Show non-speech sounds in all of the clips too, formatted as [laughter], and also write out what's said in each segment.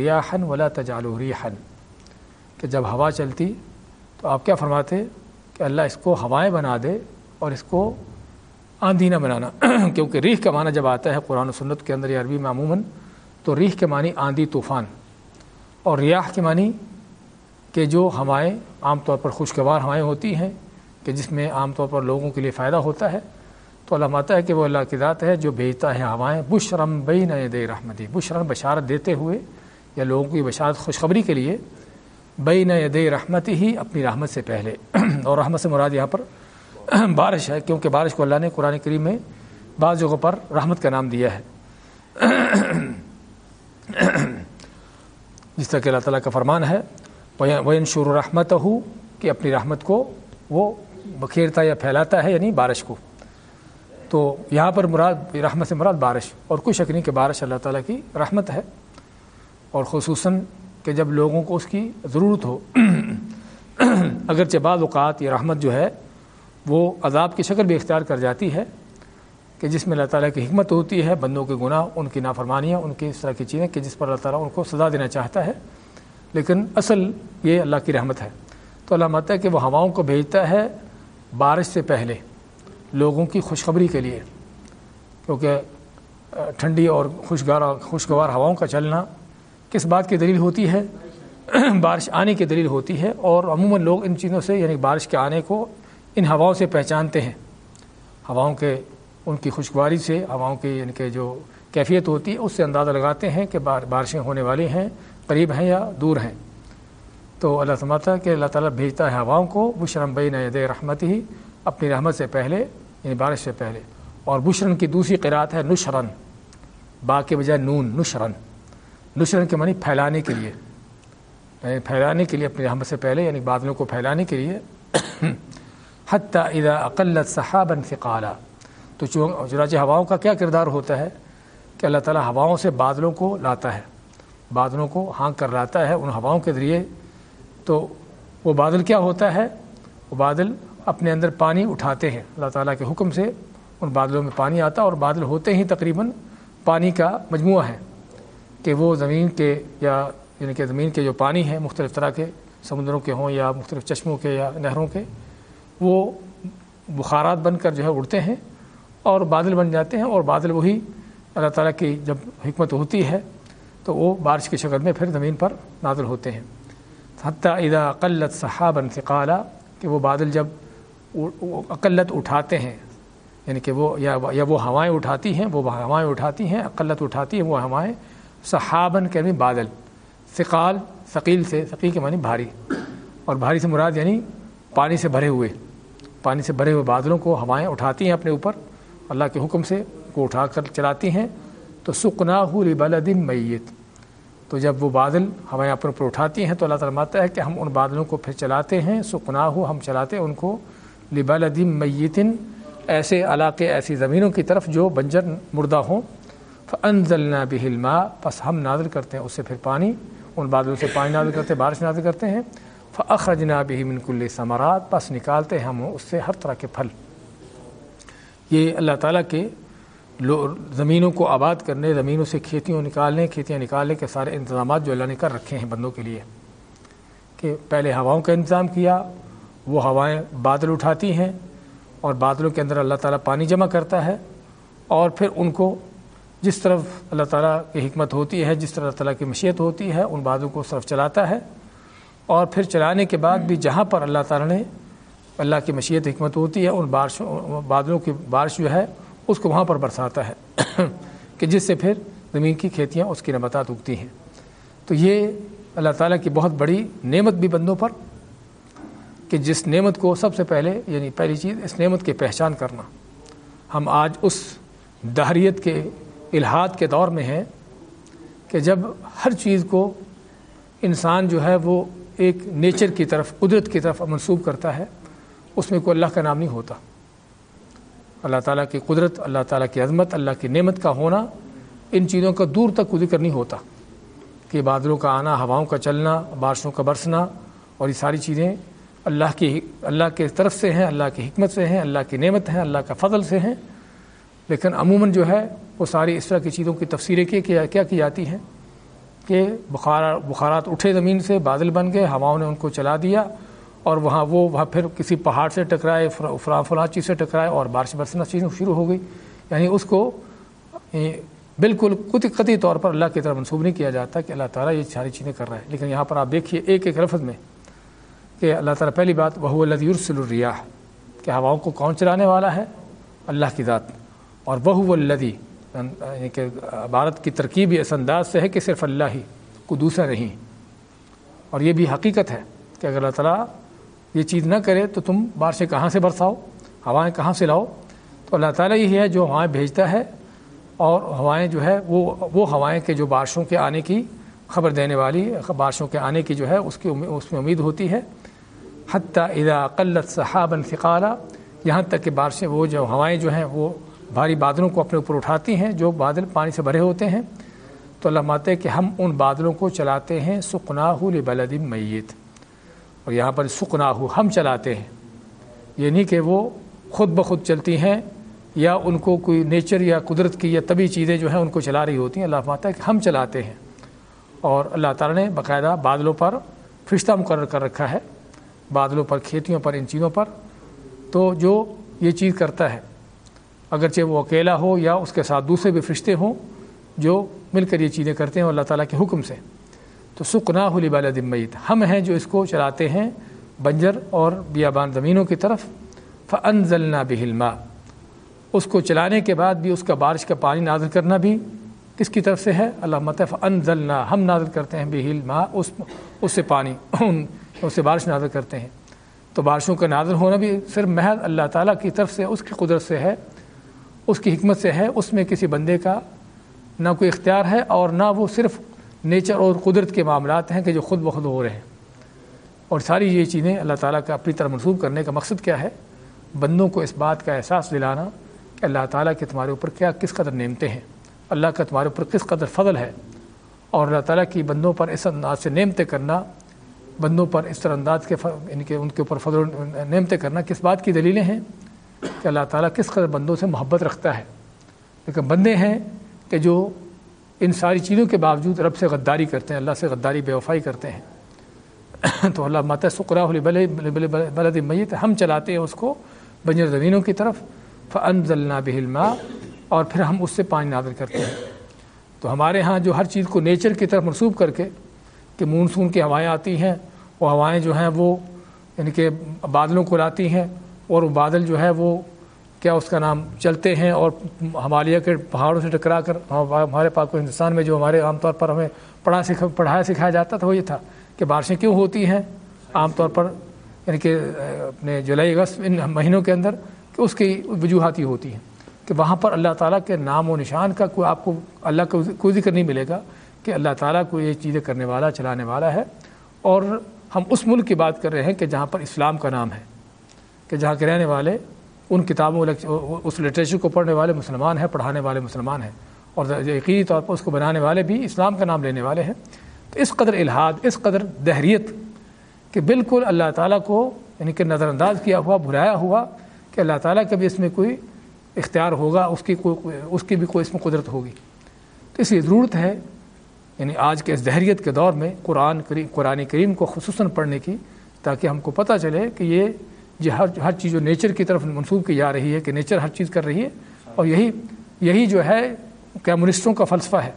ریاحن ولا تجالو ریحن کہ جب ہوا چلتی تو آپ کیا فرماتے کہ اللہ اس کو ہوائیں بنا دے اور اس کو آندھی نہ بنانا۔ [clears throat] کیونکہ ریح کا معنی جب آتا ہے قرآن و سنت کے اندر یا عربی میں عموماً تو ریح کے معنی آندھی طوفان۔ اور ریاح کے معنی کہ جو ہوائیں عام طور پر خوشگوار ہوائیں ہوتی ہیں، کہ جس میں عام طور پر لوگوں کے لیے فائدہ ہوتا ہے۔ تو اللہ ماتا ہے کہ وہ اللہ کی ذات ہے جو بھیجتا ہے ہوائیں بشرم بئی نئے دے رحمتی بشرم بشارت دیتے ہوئے یا لوگوں کی بشارت خوشخبری کے لیے بئی نئے دے رحمت ہی اپنی رحمت سے پہلے۔ [clears throat] اور رحمت سے مراد یہاں پر [clears throat] بارش ہے، کیونکہ بارش کو اللہ نے قرآن کریم میں بعض جگہوں پر رحمت کا نام دیا ہے۔ [clears throat] جس طرح کہ اللہ تعالیٰ کا فرمان ہے وہ انشور رحمت ہو کہ اپنی رحمت کو وہ بکھیرتا یا پھیلاتا ہے یعنی بارش کو۔ تو یہاں پر مراد، رحمت سے مراد بارش۔ اور کوئی شک نہیں کہ بارش اللہ تعالیٰ کی رحمت ہے۔ اور خصوصاً کہ جب لوگوں کو اس کی ضرورت ہو، اگرچہ بعض اوقات یہ رحمت جو ہے وہ عذاب کی شکل بھی اختیار کر جاتی ہے کہ جس میں اللہ تعالیٰ کی حکمت ہوتی ہے، بندوں کے گناہ، ان کی نافرمانیاں، ان کی اس طرح کی چیزیں کہ جس پر اللہ تعالیٰ ان کو سزا دینا چاہتا ہے۔ لیکن اصل یہ اللہ کی رحمت ہے۔ تو اللہ مت ہے کہ وہ ہواؤں کو بھیجتا ہے بارش سے پہلے لوگوں کی خوشخبری کے لیے، کیونکہ ٹھنڈی اور خوشگار خوشگوار ہواؤں کا چلنا کس بات کی دلیل ہوتی ہے؟ [clears throat] بارش آنے کی دلیل ہوتی ہے اور عموماً لوگ ان چیزوں سے یعنی بارش کے آنے کو ان ہواؤں سے پہچانتے ہیں۔ ہواؤں کے، ان کی خوشگواری سے، ہواؤں کی یعنی کہ جو کیفیت ہوتی ہے، اس سے اندازہ لگاتے ہیں کہ بارشیں ہونے والی ہیں، قریب ہیں یا دور ہیں۔ تو اللہ سماتا کہ اللہ تعالیٰ بھیجتا ہے ہواؤں کو بشرم بین دے رحمت ہی اپنی رحمت سے پہلے یعنی بارش سے پہلے۔ اور بشرن کی دوسری قرآت ہے نشرن با کے بجائے نون نشرن نشرن کے معنی پھیلانے کے لیے۔ یعنی پھیلانے کے لیے اپنی رحمت سے پہلے یعنی بادلوں کو پھیلانے کے لیے۔ حتیٰ اذا اقلت صحابً فقالا تو چنانچہ ہواؤں کا کیا کردار ہوتا ہے؟ کہ اللہ تعالیٰ ہواؤں سے بادلوں کو لاتا ہے۔ بادلوں کو ہانک کر لاتا ہے ان ہواؤں کے ذریعے۔ تو وہ بادل کیا ہوتا ہے؟ وہ بادل اپنے اندر پانی اٹھاتے ہیں۔ اللہ تعالیٰ کے حکم سے ان بادلوں میں پانی آتا اور بادل ہوتے ہی تقریباً پانی کا مجموعہ ہے۔ کہ وہ زمین کے یا یعنی کہ زمین کے جو پانی ہیں مختلف طرح کے، سمندروں کے ہوں یا مختلف چشموں کے یا نہروں کے، وہ بخارات بن کر جو ہے اڑتے ہیں اور بادل بن جاتے ہیں اور بادل وہی اللہ تعالیٰ کی جب حکمت ہوتی ہے تو وہ بارش کی شکل میں پھر زمین پر نازل ہوتے ہیں۔ حتیٰ اذا اقلت صحابً فقالا کہ وہ بادل جب اقلت اٹھاتے ہیں یعنی کہ وہ یا یا وہ ہوائیں اٹھاتی ہیں، وہ ہوائیں اٹھاتی ہیں، اقلت اٹھاتی ہیں، وہ ہوائیں صحابن کے بھی بادل، ثقال، ثقیل سے، ثقیل کے معنی بھاری، اور بھاری سے مراد یعنی پانی سے بھرے ہوئے، پانی سے بھرے ہوئے بادلوں کو ہوائیں اٹھاتی ہیں اپنے اوپر، اللہ کے حکم سے کو اٹھا کر چلاتی ہیں۔ تو سکنا ہو لبلدم میت، تو جب وہ بادل ہوائیں اپنے اوپر اٹھاتی ہیں تو اللہ تعالیٰ ماتا ہے کہ ہم ان بادلوں کو پھر چلاتے ہیں سکنا ہو ہم چلاتے ہیں ان کو لبلدم میتن، ایسے علاقے، ایسی زمینوں کی طرف جو بنجر مردہ ہوں۔ فنزلنا بہلما بس ہم نازل کرتے ہیں اس سے پھر پانی۔ ان بادلوں سے پانی نازل کرتے ہیں، بارش نازل کرتے ہیں۔ فخرجنا بھی من کل ثمرات۔ بس نکالتے ہیں ہم اس سے ہر طرح کے پھل۔ یہ اللہ تعالیٰ کے زمینوں کو آباد کرنے، زمینوں سے کھیتیوں نکالنے، کھیتیاں نکالنے کے سارے انتظامات جو اللہ نے کر رکھے ہیں بندوں کے لیے۔ کہ پہلے ہواؤں کا انتظام کیا، وہ ہوائیں بادل اٹھاتی ہیں اور بادلوں کے اندر اللہ تعالیٰ پانی جمع کرتا ہے اور پھر ان کو جس طرف اللہ تعالیٰ کی حکمت ہوتی ہے، جس طرح اللہ تعالیٰ کی مشیت ہوتی ہے، ان بادلوں کو صرف چلاتا ہے۔ اور پھر چلانے کے بعد بھی جہاں پر اللہ تعالیٰ نے اللہ کی مشیت، حکمت ہوتی ہے، ان بارشوں، بادلوں کی بارش جو ہے، اس کو وہاں پر برساتا ہے۔ [clears throat] کہ جس سے پھر زمین کی کھیتیاں اس کی نباتات اگتی ہیں۔ تو یہ اللہ تعالیٰ کی بہت بڑی نعمت بھی بندوں پر، کہ جس نعمت کو سب سے پہلے یعنی پہلی چیز، اس نعمت کی پہچان کرنا۔ ہم آج اس دہریت کے الحاد کے دور میں ہیں کہ جب ہر چیز کو انسان جو ہے وہ ایک نیچر کی طرف، قدرت کی طرف منسوب کرتا ہے، اس میں کوئی اللہ کا نام نہیں ہوتا۔ اللہ تعالیٰ کی قدرت، اللہ تعالیٰ کی عظمت، اللہ کی نعمت کا ہونا ان چیزوں کا دور تک ذکر نہیں ہوتا۔ کہ بادلوں کا آنا، ہواؤں کا چلنا، بارشوں کا برسنا اور یہ ساری چیزیں اللہ کی، اللہ کے طرف سے ہیں، اللہ کی حکمت سے ہیں، اللہ کی نعمت ہیں، اللہ کا فضل سے ہیں۔ لیکن عموماً جو ہے وہ ساری اس طرح کی چیزوں کی تفسیریں کیا کیا کی جاتی ہیں کہ بخار بخارات اٹھے زمین سے، بادل بن گئے، ہواؤں نے ان کو چلا دیا اور وہاں وہ وہاں پھر کسی پہاڑ سے ٹکرائے فلاں فلاں چیز سے ٹکرائے اور بارش برسنا چیز شروع ہو گئی۔ یعنی اس کو یعنی بالکل کت قطعی طور پر اللہ کی طرف منسوب نہیں کیا جاتا کہ اللہ تعالیٰ یہ ساری چیزیں کر رہا ہے۔ لیکن یہاں پر آپ دیکھیے ایک ایک لفظ میں کہ اللہ تعالیٰ پہلی بات وہ اللہ یورسل الریاح، کہ ہواؤں کو کون چلانے والا ہے؟ اللہ کی ذات۔ اور بہو الدی یعنی کہ عبارت کی ترکیب اس انداز سے ہے کہ صرف اللہ ہی کو دوسرا نہیں۔ اور یہ بھی حقیقت ہے کہ اگر اللہ تعالیٰ یہ چیز نہ کرے تو تم بارشیں کہاں سے برساؤ؟ ہوائیں کہاں سے لاؤ؟ تو اللہ تعالیٰ یہی ہے جو ہوائیں بھیجتا ہے اور ہوائیں جو ہے وہ وہ ہوائیں کے جو بارشوں کے آنے کی خبر دینے والی، بارشوں کے آنے کی جو ہے اس کی اس میں امید ہوتی ہے۔ حتیٰ اذا قلت صحابً انفقالہ یہاں تک کہ بارشیں وہ جو ہوائیں جو ہیں وہ بھاری بادلوں کو اپنے اوپر اٹھاتی ہیں، جو بادل پانی سے بھرے ہوتے ہیں۔ تو اللہ ماتے کہ ہم ان بادلوں کو چلاتے ہیں سکناہ لبلد میت۔ اور یہاں پر سکناہ ہم چلاتے ہیں۔ یہ نہیں کہ وہ خود بخود چلتی ہیں، یا ان کو کوئی نیچر یا قدرت کی یا طبی چیزیں جو ہیں ان کو چلا رہی ہوتی ہیں۔ اللہ ماتا ہے کہ ہم چلاتے ہیں۔ اور اللہ تعالیٰ نے باقاعدہ بادلوں پر فرشتہ مقرر کر رکھا ہے۔ بادلوں پر، کھیتیوں پر، ان چیزوں پر۔ تو جو یہ چیز کرتا ہے اگرچہ وہ اکیلا ہو یا اس کے ساتھ دوسرے بھی فرشتے ہوں، جو مل کر یہ چیزیں کرتے ہیں اللہ تعالیٰ کے حکم سے۔ تو سکنا ہولی بالا دمعید ہم ہیں جو اس کو چلاتے ہیں بنجر اور بیابان زمینوں کی طرف۔ فن ضلع بہلما اس کو چلانے کے بعد بھی اس کا بارش کا پانی نازل کرنا بھی کس کی طرف سے ہے۔ اللہ مطف ان ضلع ہم نازل کرتے ہیں بہل ماں اس اس سے پانی، [clears throat] اس سے بارش نازل کرتے ہیں۔ تو بارشوں کا نازل ہونا بھی صرف محض اللہ تعالیٰ کی طرف سے، اس کی قدرت سے ہے۔ اس کی حکمت سے ہے، اس میں کسی بندے کا نہ کوئی اختیار ہے اور نہ وہ صرف نیچر اور قدرت کے معاملات ہیں کہ جو خود بخود ہو رہے ہیں۔ اور ساری یہ چیزیں اللہ تعالیٰ کا اپنی طرح منسوخ کرنے کا مقصد کیا ہے؟ بندوں کو اس بات کا احساس دلانا کہ اللہ تعالیٰ کے تمہارے اوپر کیا کس قدر نعمتیں ہیں، اللہ کا تمہارے اوپر کس قدر فضل ہے۔ اور اللہ تعالیٰ کی بندوں پر اس انداز سے نعمتیں کرنا، بندوں پر اس طرح انداز کے ان کے ان کے اوپر فضل نعمتیں کرنا کس بات کی دلیلیں ہیں؟ کہ اللہ تعالیٰ کس قدر بندوں سے محبت رکھتا ہے۔ لیکن بندے ہیں کہ جو ان ساری چیزوں کے باوجود رب سے غداری کرتے ہیں، اللہ سے غداری، بے وفائی کرتے ہیں۔ [coughs] تو اللہ مات سکرا بلد میت، ہم چلاتے ہیں اس کو بنجر زمینوں کی طرف فن ضلع بہلما اور پھر ہم اس سے پانی نادر کرتے ہیں۔ تو ہمارے ہاں جو ہر چیز کو نیچر کی طرف منسوب کر کے، کہ مونسون کی ہوائیں آتی ہیں، وہ ہوائیں جو ہیں وہ یعنی کہ بادلوں کو لاتی ہیں اور وہ بادل جو ہے وہ کیا اس کا نام چلتے ہیں اور ہمالیہ کے پہاڑوں سے ٹکرا کر ہمارے پاک ہندوستان میں جو ہمارے عام طور پر ہمیں پڑھا سکھا پڑھایا سکھایا جاتا تھا وہ یہ تھا کہ بارشیں کیوں ہوتی ہیں عام طور پر؟ یعنی کہ، اپنے جولائی اگست ان مہینوں کے اندر کہ اس کی وجوہاتی ہوتی ہیں کہ وہاں پر اللہ تعالیٰ کے نام و نشان کا کوئی آپ کو اللہ کا کوئی ذکر نہیں ملے گا کہ اللہ تعالیٰ کو یہ چیزیں کرنے والا، چلانے والا ہے اور ہم اس ملک کی بات کر رہے ہیں کہ جہاں پر اسلام کا نام ہے۔ کہ جہاں کے رہنے والے، ان کتابوں اس لٹریچر کو پڑھنے والے مسلمان ہیں، پڑھانے والے مسلمان ہیں۔ اور یقینی طور پر اس کو بنانے والے بھی اسلام کا نام لینے والے ہیں۔ تو اس قدر الحاد اس قدر دہریت کہ بالکل اللہ تعالیٰ کو یعنی کہ نظر انداز کیا ہوا، بھلایا ہوا کہ اللہ تعالیٰ کا بھی اس میں کوئی اختیار ہوگا، اس کی کوئی اس کی بھی کوئی اس میں قدرت ہوگی۔ تو اس لیے ضرورت ہے یعنی آج کے اس دہریت کے دور میں قرآن کریم قرآن کریم کو خصوصاً پڑھنے کی تاکہ ہم کو پتہ چلے کہ یہ جو ہر ہر چیز جو نیچر کی طرف منسوخ کی جا رہی ہے کہ نیچر ہر چیز کر رہی ہے اور یہی یہی جو ہے کمیونسٹوں کا فلسفہ ہے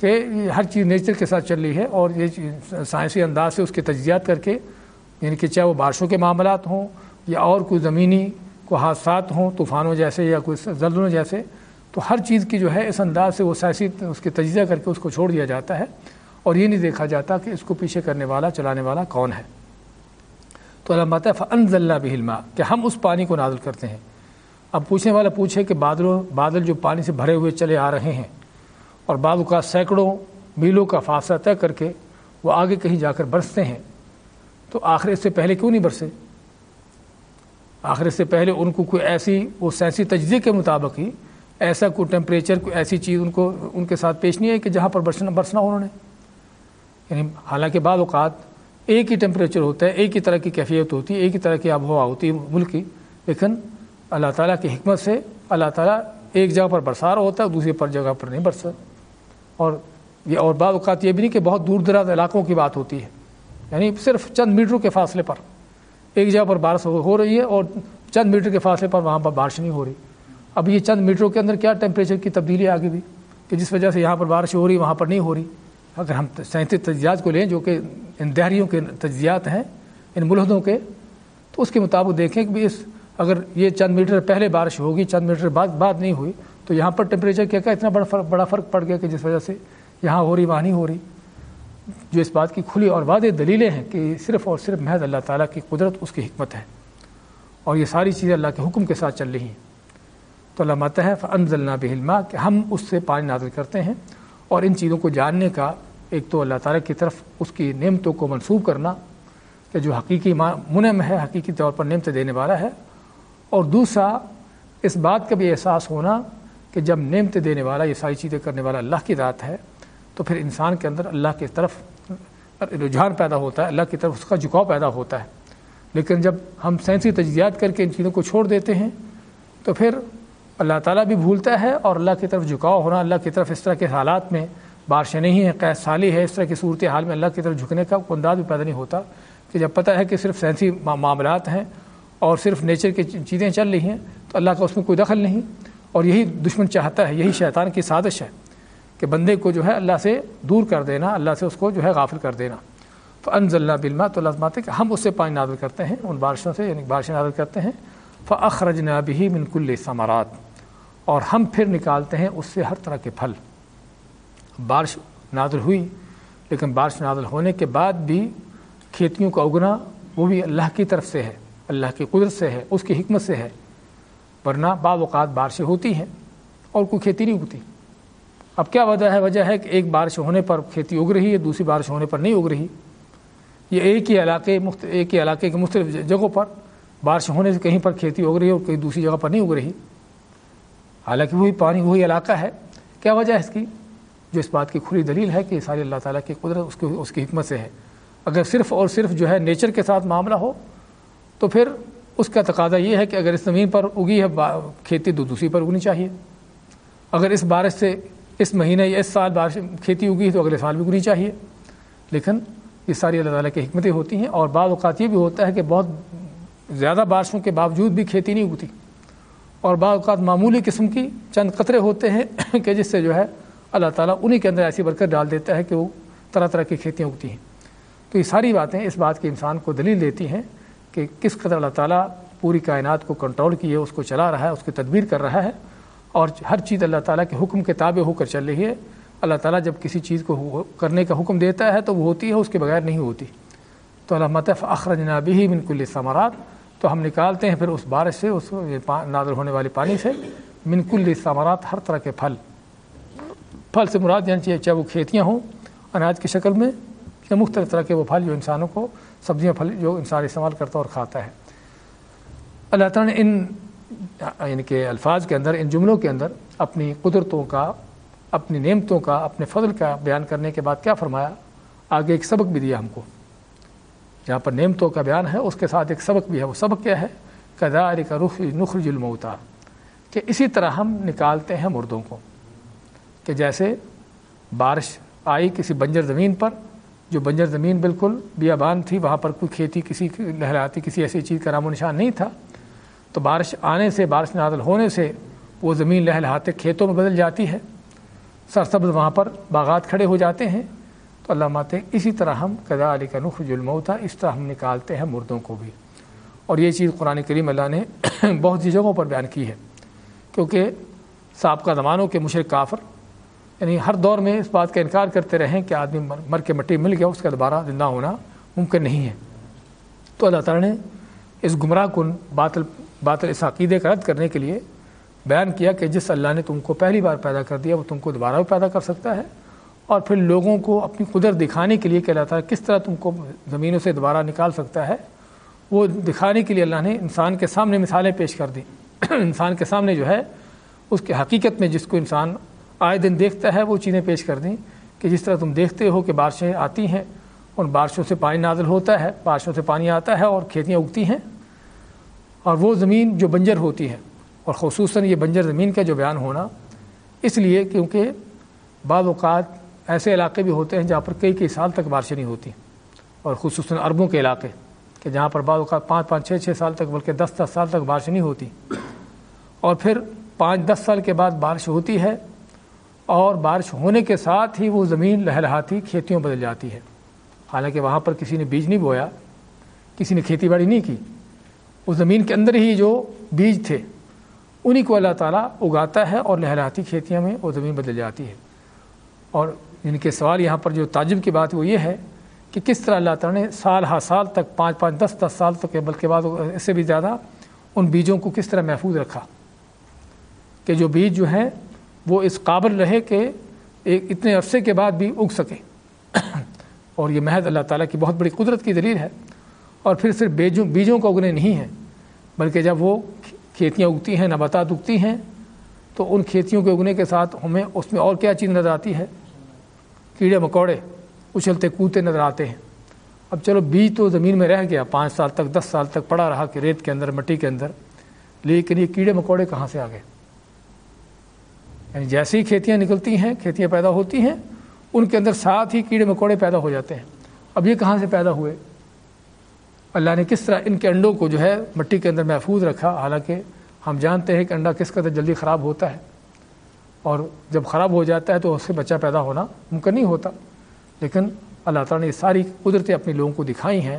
کہ ہر چیز نیچر کے ساتھ چل رہی ہے اور یہ سائنسی انداز سے اس کے تجزیات کر کے یعنی کہ چاہے وہ بارشوں کے معاملات ہوں یا اور کوئی زمینی کو حادثات ہوں، طوفانوں جیسے یا کوئی زلزلوں جیسے، تو ہر چیز کی جو ہے اس انداز سے وہ سیاسی اس کے تجزیہ کر کے اس کو چھوڑ دیا جاتا ہے اور یہ نہیں دیکھا جاتا کہ اس کو پیچھے کرنے والا، چلانے والا کون ہے۔ تو اللہ بات ہے بہلما کہ ہم اس پانی کو نازل کرتے ہیں۔ اب پوچھنے والا پوچھے کہ بادلوں، بادل جو پانی سے بھرے ہوئے چلے آ رہے ہیں، اور بعض کا سینکڑوں میلوں کا فاصلہ طے کر کے وہ آگے کہیں جا کر برستے ہیں، تو آخر اس سے پہلے کیوں نہیں برسے؟ آخر اس سے پہلے ان کو کوئی ایسی وہ سینسی تجزیے کے مطابق ہی ایسا کوئی ٹیمپریچر کوئی ایسی چیز ان کو، ان کے ساتھ پیش نہیں ہے کہ جہاں پر برسنا برسنا انہوں نے۔ یعنی حالانکہ بعض اوقات ایک ہی ٹیمپریچر ہوتا ہے، ایک ہی طرح کی کیفیت ہوتی ہے، ایک ہی طرح کی آب و ہوا ہوتی ہے ملک کی۔ لیکن اللہ تعالیٰ کی حکمت سے اللہ تعالیٰ ایک جگہ پر برسا رہا ہوتا ہے، دوسری پر جگہ پر نہیں برسا اور یہ اور بعض اوقات یہ بھی نہیں کہ بہت دور دراز علاقوں کی بات ہوتی ہے۔ یعنی صرف چند میٹروں کے فاصلے پر۔ ایک جگہ پر بارش ہو رہی ہے اور چند میٹر کے فاصلے پر وہاں پر بارش نہیں ہو رہی۔ اب یہ چند میٹروں کے اندر کیا ٹیمپریچر کی تبدیلی آگے بھی؟ کہ جس وجہ سے یہاں پر بارش ہو رہی، وہاں پر نہیں ہو رہی۔ اگر ہم سائنسی تجزیات کو لیں، جو کہ ان دہریوں کے تجزیات ہیں، ان ملحدوں کے، تو اس کے مطابق دیکھیں کہ اس، اگر یہ چند میٹر پہلے بارش ہوگی، چند میٹر بعد بعد نہیں ہوئی، تو یہاں پر ٹیمپریچر کیا کیا، اتنا بڑا فرق بڑا فرق پڑ گیا کہ جس وجہ سے یہاں ہو رہی، وہاں نہیں ہو رہی۔ جو اس بات کی کھلی اور واضح دلیلیں ہیں کہ صرف اور صرف محض اللہ تعالیٰ کی قدرت، اس کی حکمت ہے۔ اور یہ ساری چیزیں اللہ کے حکم کے ساتھ چل رہی ہیں۔ تو اللہ مت ہے فنز اللہ کہ ہم اس سے پانی نازل کرتے ہیں اور ان چیزوں کو جاننے کا ایک تو اللہ تعالیٰ کی طرف اس کی نعمتوں کو منسوخ کرنا کہ جو حقیقی منم ہے، حقیقی طور پر نعمت دینے والا ہے۔ اور دوسرا، اس بات کا بھی احساس ہونا کہ جب نعمت دینے والا یہ ساری چیزیں کرنے والا اللہ کی ذات ہے، تو پھر انسان کے اندر اللہ کی طرف رجحان پیدا ہوتا ہے، اللہ کی طرف اس کا جھکاؤ پیدا ہوتا ہے۔ لیکن جب ہم سائنسی تجزیات کر کے ان چیزوں کو چھوڑ دیتے ہیں، تو پھر اللہ تعالیٰ بھی بھولتا ہے اور اللہ کی طرف جھکاؤ ہونا، اللہ کی طرف اس طرح کے حالات میں بارشیں نہیں ہیں، قید سالی ہے، اس طرح کی صورت حال میں اللہ کی طرف جھکنے کا کوئی انداز بھی پیدا نہیں ہوتا کہ جب پتہ ہے کہ صرف سائنسی معاملات ہیں اور صرف نیچر کی چیزیں چل رہی ہیں، تو اللہ کا اس میں کوئی دخل نہیں۔ اور یہی دشمن چاہتا ہے، یہی شیطان کی سازش ہے کہ بندے کو جو ہے اللہ سے دور کر دینا، اللہ سے اس کو جو ہے غافل کر دینا۔ تو انض اللہ بلما تو اللہ ہے کہ ہم اس سے پانی نازل کرتے ہیں، ان بارشوں سے یعنی بارشیں نازل کرتے ہیں۔ فخرج نبی من کل ثمرات اور ہم پھر نکالتے ہیں اس سے ہر طرح کے پھل۔ بارش نازل ہوئی، لیکن بارش نازل ہونے کے بعد بھی کھیتیوں کا اگنا وہ بھی اللہ کی طرف سے ہے، اللہ کی قدرت سے ہے، اس کی حکمت سے ہے۔ ورنہ بعض اوقات بارشیں ہوتی ہیں اور کوئی کھیتی نہیں اگتی۔ اب کیا وجہ ہے؟ وجہ ہے کہ ایک بارش ہونے پر کھیتی اگ رہی ہے، دوسری بارش ہونے پر نہیں اگ رہی۔ یہ ایک ہی علاقے ایک ہی علاقے کے مختلف جگہوں پر بارش ہونے سے کہیں پر کھیتی اگ رہی ہے اور کہیں دوسری جگہ پر نہیں اگ رہی۔ حالانکہ وہی پانی، وہی علاقہ ہے۔ کیا وجہ ہے اس کی؟ جو اس بات کی کھلی دلیل ہے کہ یہ ساری اللہ تعالیٰ کی قدرت اس کی اس کی حکمت سے ہے۔ اگر صرف اور صرف جو ہے نیچر کے ساتھ معاملہ ہو، تو پھر اس کا تقاضا یہ ہے کہ اگر اس زمین پر اگی ہے کھیتی تو دوسری پر اگنی چاہیے۔ اگر اس بارش سے اس مہینے یا اس سال بارش کھیتی اگی تو اگلے سال بھی اگنی چاہیے۔ لیکن یہ ساری اللہ تعالیٰ کی حکمتیں ہوتی ہیں اور بعض اوقات یہ بھی ہوتا ہے کہ بہت زیادہ بارشوں کے باوجود بھی کھیتی نہیں اگتی۔ اور بعض اوقات معمولی قسم کی چند قطرے ہوتے ہیں [coughs] کہ جس سے جو ہے اللہ تعالیٰ انہی کے اندر ایسی برکت ڈال دیتا ہے کہ وہ طرح طرح کی کھیتیاں اگتی ہیں۔ تو یہ ساری باتیں اس بات کے انسان کو دلیل دیتی ہیں کہ کس قدر اللہ تعالیٰ پوری کائنات کو کنٹرول کیے، اس کو چلا رہا ہے، اس کی تدبیر کر رہا ہے اور ہر چیز اللہ تعالیٰ کے حکم کے تابع ہو کر چل رہی ہے۔ اللہ تعالیٰ جب کسی چیز کو کرنے کا حکم دیتا ہے تو وہ ہوتی ہے، اس کے بغیر نہیں ہوتی۔ تو اللہ مطف اخرج نبی من کل ثمرات تو ہم نکالتے ہیں پھر اس بارش سے، اس نادر ہونے والے پانی سے۔ من کل ثمرات ہر طرح کے پھل۔ پھل سے مراد یعنی چاہے وہ کھیتیاں ہوں، اناج کی شکل میں یا مختلف طرح کے وہ پھل جو انسانوں کو، سبزیاں، پھل جو انسان استعمال کرتا اور کھاتا ہے۔ اللہ تعالیٰ نے ان یعنی کہ الفاظ کے اندر، ان جملوں کے اندر اپنی قدرتوں کا، اپنی نعمتوں کا، اپنے فضل کا بیان کرنے کے بعد کیا فرمایا؟ آگے ایک سبق بھی دیا ہم کو۔ جہاں پر نعمتوں کا بیان ہے، اس کے ساتھ ایک سبق بھی ہے۔ وہ سبق کیا ہے؟ کدار کا رخ نخرج الموتا کہ اسی طرح ہم نکالتے ہیں مردوں کو۔ کہ جیسے بارش آئی کسی بنجر زمین پر، جو بنجر زمین بالکل بیابان تھی، وہاں پر کوئی کھیتی کسی لہراتی کسی ایسی چیز کا نام و نشان نہیں تھا، تو بارش آنے سے، بارش نازل ہونے سے وہ زمین لہلاتے کھیتوں میں بدل جاتی ہے۔ سرسبز وہاں پر باغات کھڑے ہو جاتے ہیں۔ تو اللہ ماتے اسی طرح ہم کدا علی کا نخ ظلم اس طرح ہم نکالتے ہیں مردوں کو بھی۔ اور یہ چیز قرآن کریم اللہ نے [coughs] بہت سی جگہوں پر بیان کی ہے، کیونکہ سابقہ زمانوں کے مشرق کافر یعنی ہر دور میں اس بات کا انکار کرتے رہیں کہ آدمی مر کے مٹی مل گیا اس کا دوبارہ زندہ ہونا ممکن نہیں ہے۔ تو اللہ تعالیٰ نے اس گمراہ کن باطل باطل اس عقیدے کا رد کرنے کے لیے بیان کیا کہ جس اللہ نے تم کو پہلی بار پیدا کر دیا وہ تم کو دوبارہ بھی پیدا کر سکتا ہے۔ اور پھر لوگوں کو اپنی قدرت دکھانے کے لیے کہ اللہ تعالیٰ کس طرح تم کو زمینوں سے دوبارہ نکال سکتا ہے، وہ دکھانے کے لیے اللہ نے انسان کے سامنے مثالیں پیش کر دیں۔ [clears throat] انسان کے سامنے جو ہے، اس کے حقیقت میں جس کو انسان آئے دن دیکھتا ہے، وہ چیزیں پیش کر دیں کہ جس طرح تم دیکھتے ہو کہ بارشیں آتی ہیں، ان بارشوں سے پانی نازل ہوتا ہے، بارشوں سے پانی آتا ہے اور کھیتیاں اگتی ہیں۔ اور وہ زمین جو بنجر ہوتی ہے، اور خصوصاً یہ بنجر زمین کا جو بیان ہونا، اس لیے کیونکہ بعض اوقات ایسے علاقے بھی ہوتے ہیں جہاں پر کئی کئی سال تک بارشیں نہیں ہوتی، اور خصوصاً عربوں کے علاقے کہ جہاں پر بعض اوقات پانچ پانچ، چھ چھ سال تک بلکہ دس دس سال تک بارش نہیں ہوتی۔ اور پھر پانچ، دس سال کے بعد بارش ہوتی ہے اور بارش ہونے کے ساتھ ہی وہ زمین لہلہاتی کھیتیوں بدل جاتی ہے۔ حالانکہ وہاں پر کسی نے بیج نہیں بویا، کسی نے کھیتی باڑی نہیں کی۔ اس زمین کے اندر ہی جو بیج تھے، انہی کو اللہ تعالیٰ اگاتا ہے اور لہراتی کھیتیاں میں وہ زمین بدل جاتی ہے۔ اور ان کے سوال یہاں پر جو تعجب کی بات وہ یہ ہے کہ کس طرح اللہ تعالیٰ نے سال ہر سال تک، پانچ پانچ دس دس سال تک، بلکہ بعد اس سے بھی زیادہ، ان بیجوں کو کس طرح محفوظ رکھا؟ کہ جو بیج جو ہیں وہ اس قابل رہے کہ ایک اتنے عرصے کے بعد بھی اگ سکیں۔ اور یہ محض اللہ تعالیٰ کی بہت بڑی قدرت کی دلیل ہے۔ اور پھر صرف بیجوں بیجوں کو اگنے نہیں ہیں بلکہ جب وہ کھیتیاں اگتی ہیں، نباتات اگتی ہیں، تو ان کھیتیوں کے اگنے کے ساتھ ہمیں اس میں اور کیا چیز نظر آتی ہے؟ کیڑے، مکوڑے، اچھلتے کودتے نظر آتے ہیں۔ اب چلو، بیج تو زمین میں رہ گیا، پانچ سال تک، دس سال تک پڑا رہا کہ ریت کے اندر، مٹی کے اندر، لیکن یہ کیڑے، مکوڑے کہاں سے آ گئے؟ یعنی جیسی ہی کھیتیاں نکلتی ہیں، کھیتیاں پیدا ہوتی ہیں، ان کے اندر ساتھ ہی کیڑے مکوڑے پیدا ہو جاتے ہیں۔ اب یہ کہاں سے پیدا ہوئے؟ اللہ نے کس طرح ان کے انڈوں کو جو ہے مٹی کے اندر محفوظ رکھا؟ حالانکہ ہم جانتے ہیں کہ انڈا کس قدر جلدی خراب ہوتا ہے۔ اور جب خراب ہو جاتا ہے تو اس سے بچہ پیدا ہونا ممکن نہیں ہوتا۔ لیکن اللہ تعالیٰ نے یہ ساری قدرتیں اپنے لوگوں کو دکھائی ہیں۔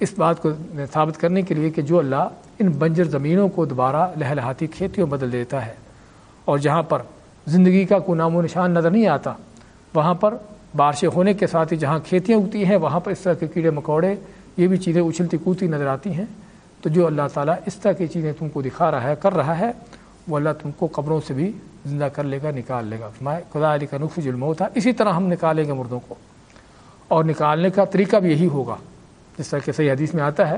اس بات کو ثابت کرنے کے لیے کہ جو اللہ ان بنجر زمینوں کو دوبارہ لہلہاتی کھیتیوں بدل دیتا ہے۔ اور جہاں پر زندگی کا کوئی نام و نشان نظر نہیں آتا، وہاں پر بارشیں ہونے کے ساتھ ہی جہاں کھیتیاں اگتی ہیں، وہاں پر اس طرح کے کیڑے مکوڑے، یہ بھی چیزیں اچھلتی کودتی نظر آتی ہیں۔ تو جو اللہ تعالیٰ اس طرح کی چیزیں تم کو دکھا رہا ہے، کر رہا ہے، وہ اللہ تم کو قبروں سے بھی زندہ کر لے گا، نکال لے گا۔ خدا علی کا نقف ظلم تھا اسی طرح ہم نکالیں گے مردوں کو۔ اور نکالنے کا طریقہ بھی یہی ہوگا۔ جس طرح کہ صحیح حدیث میں آتا ہے،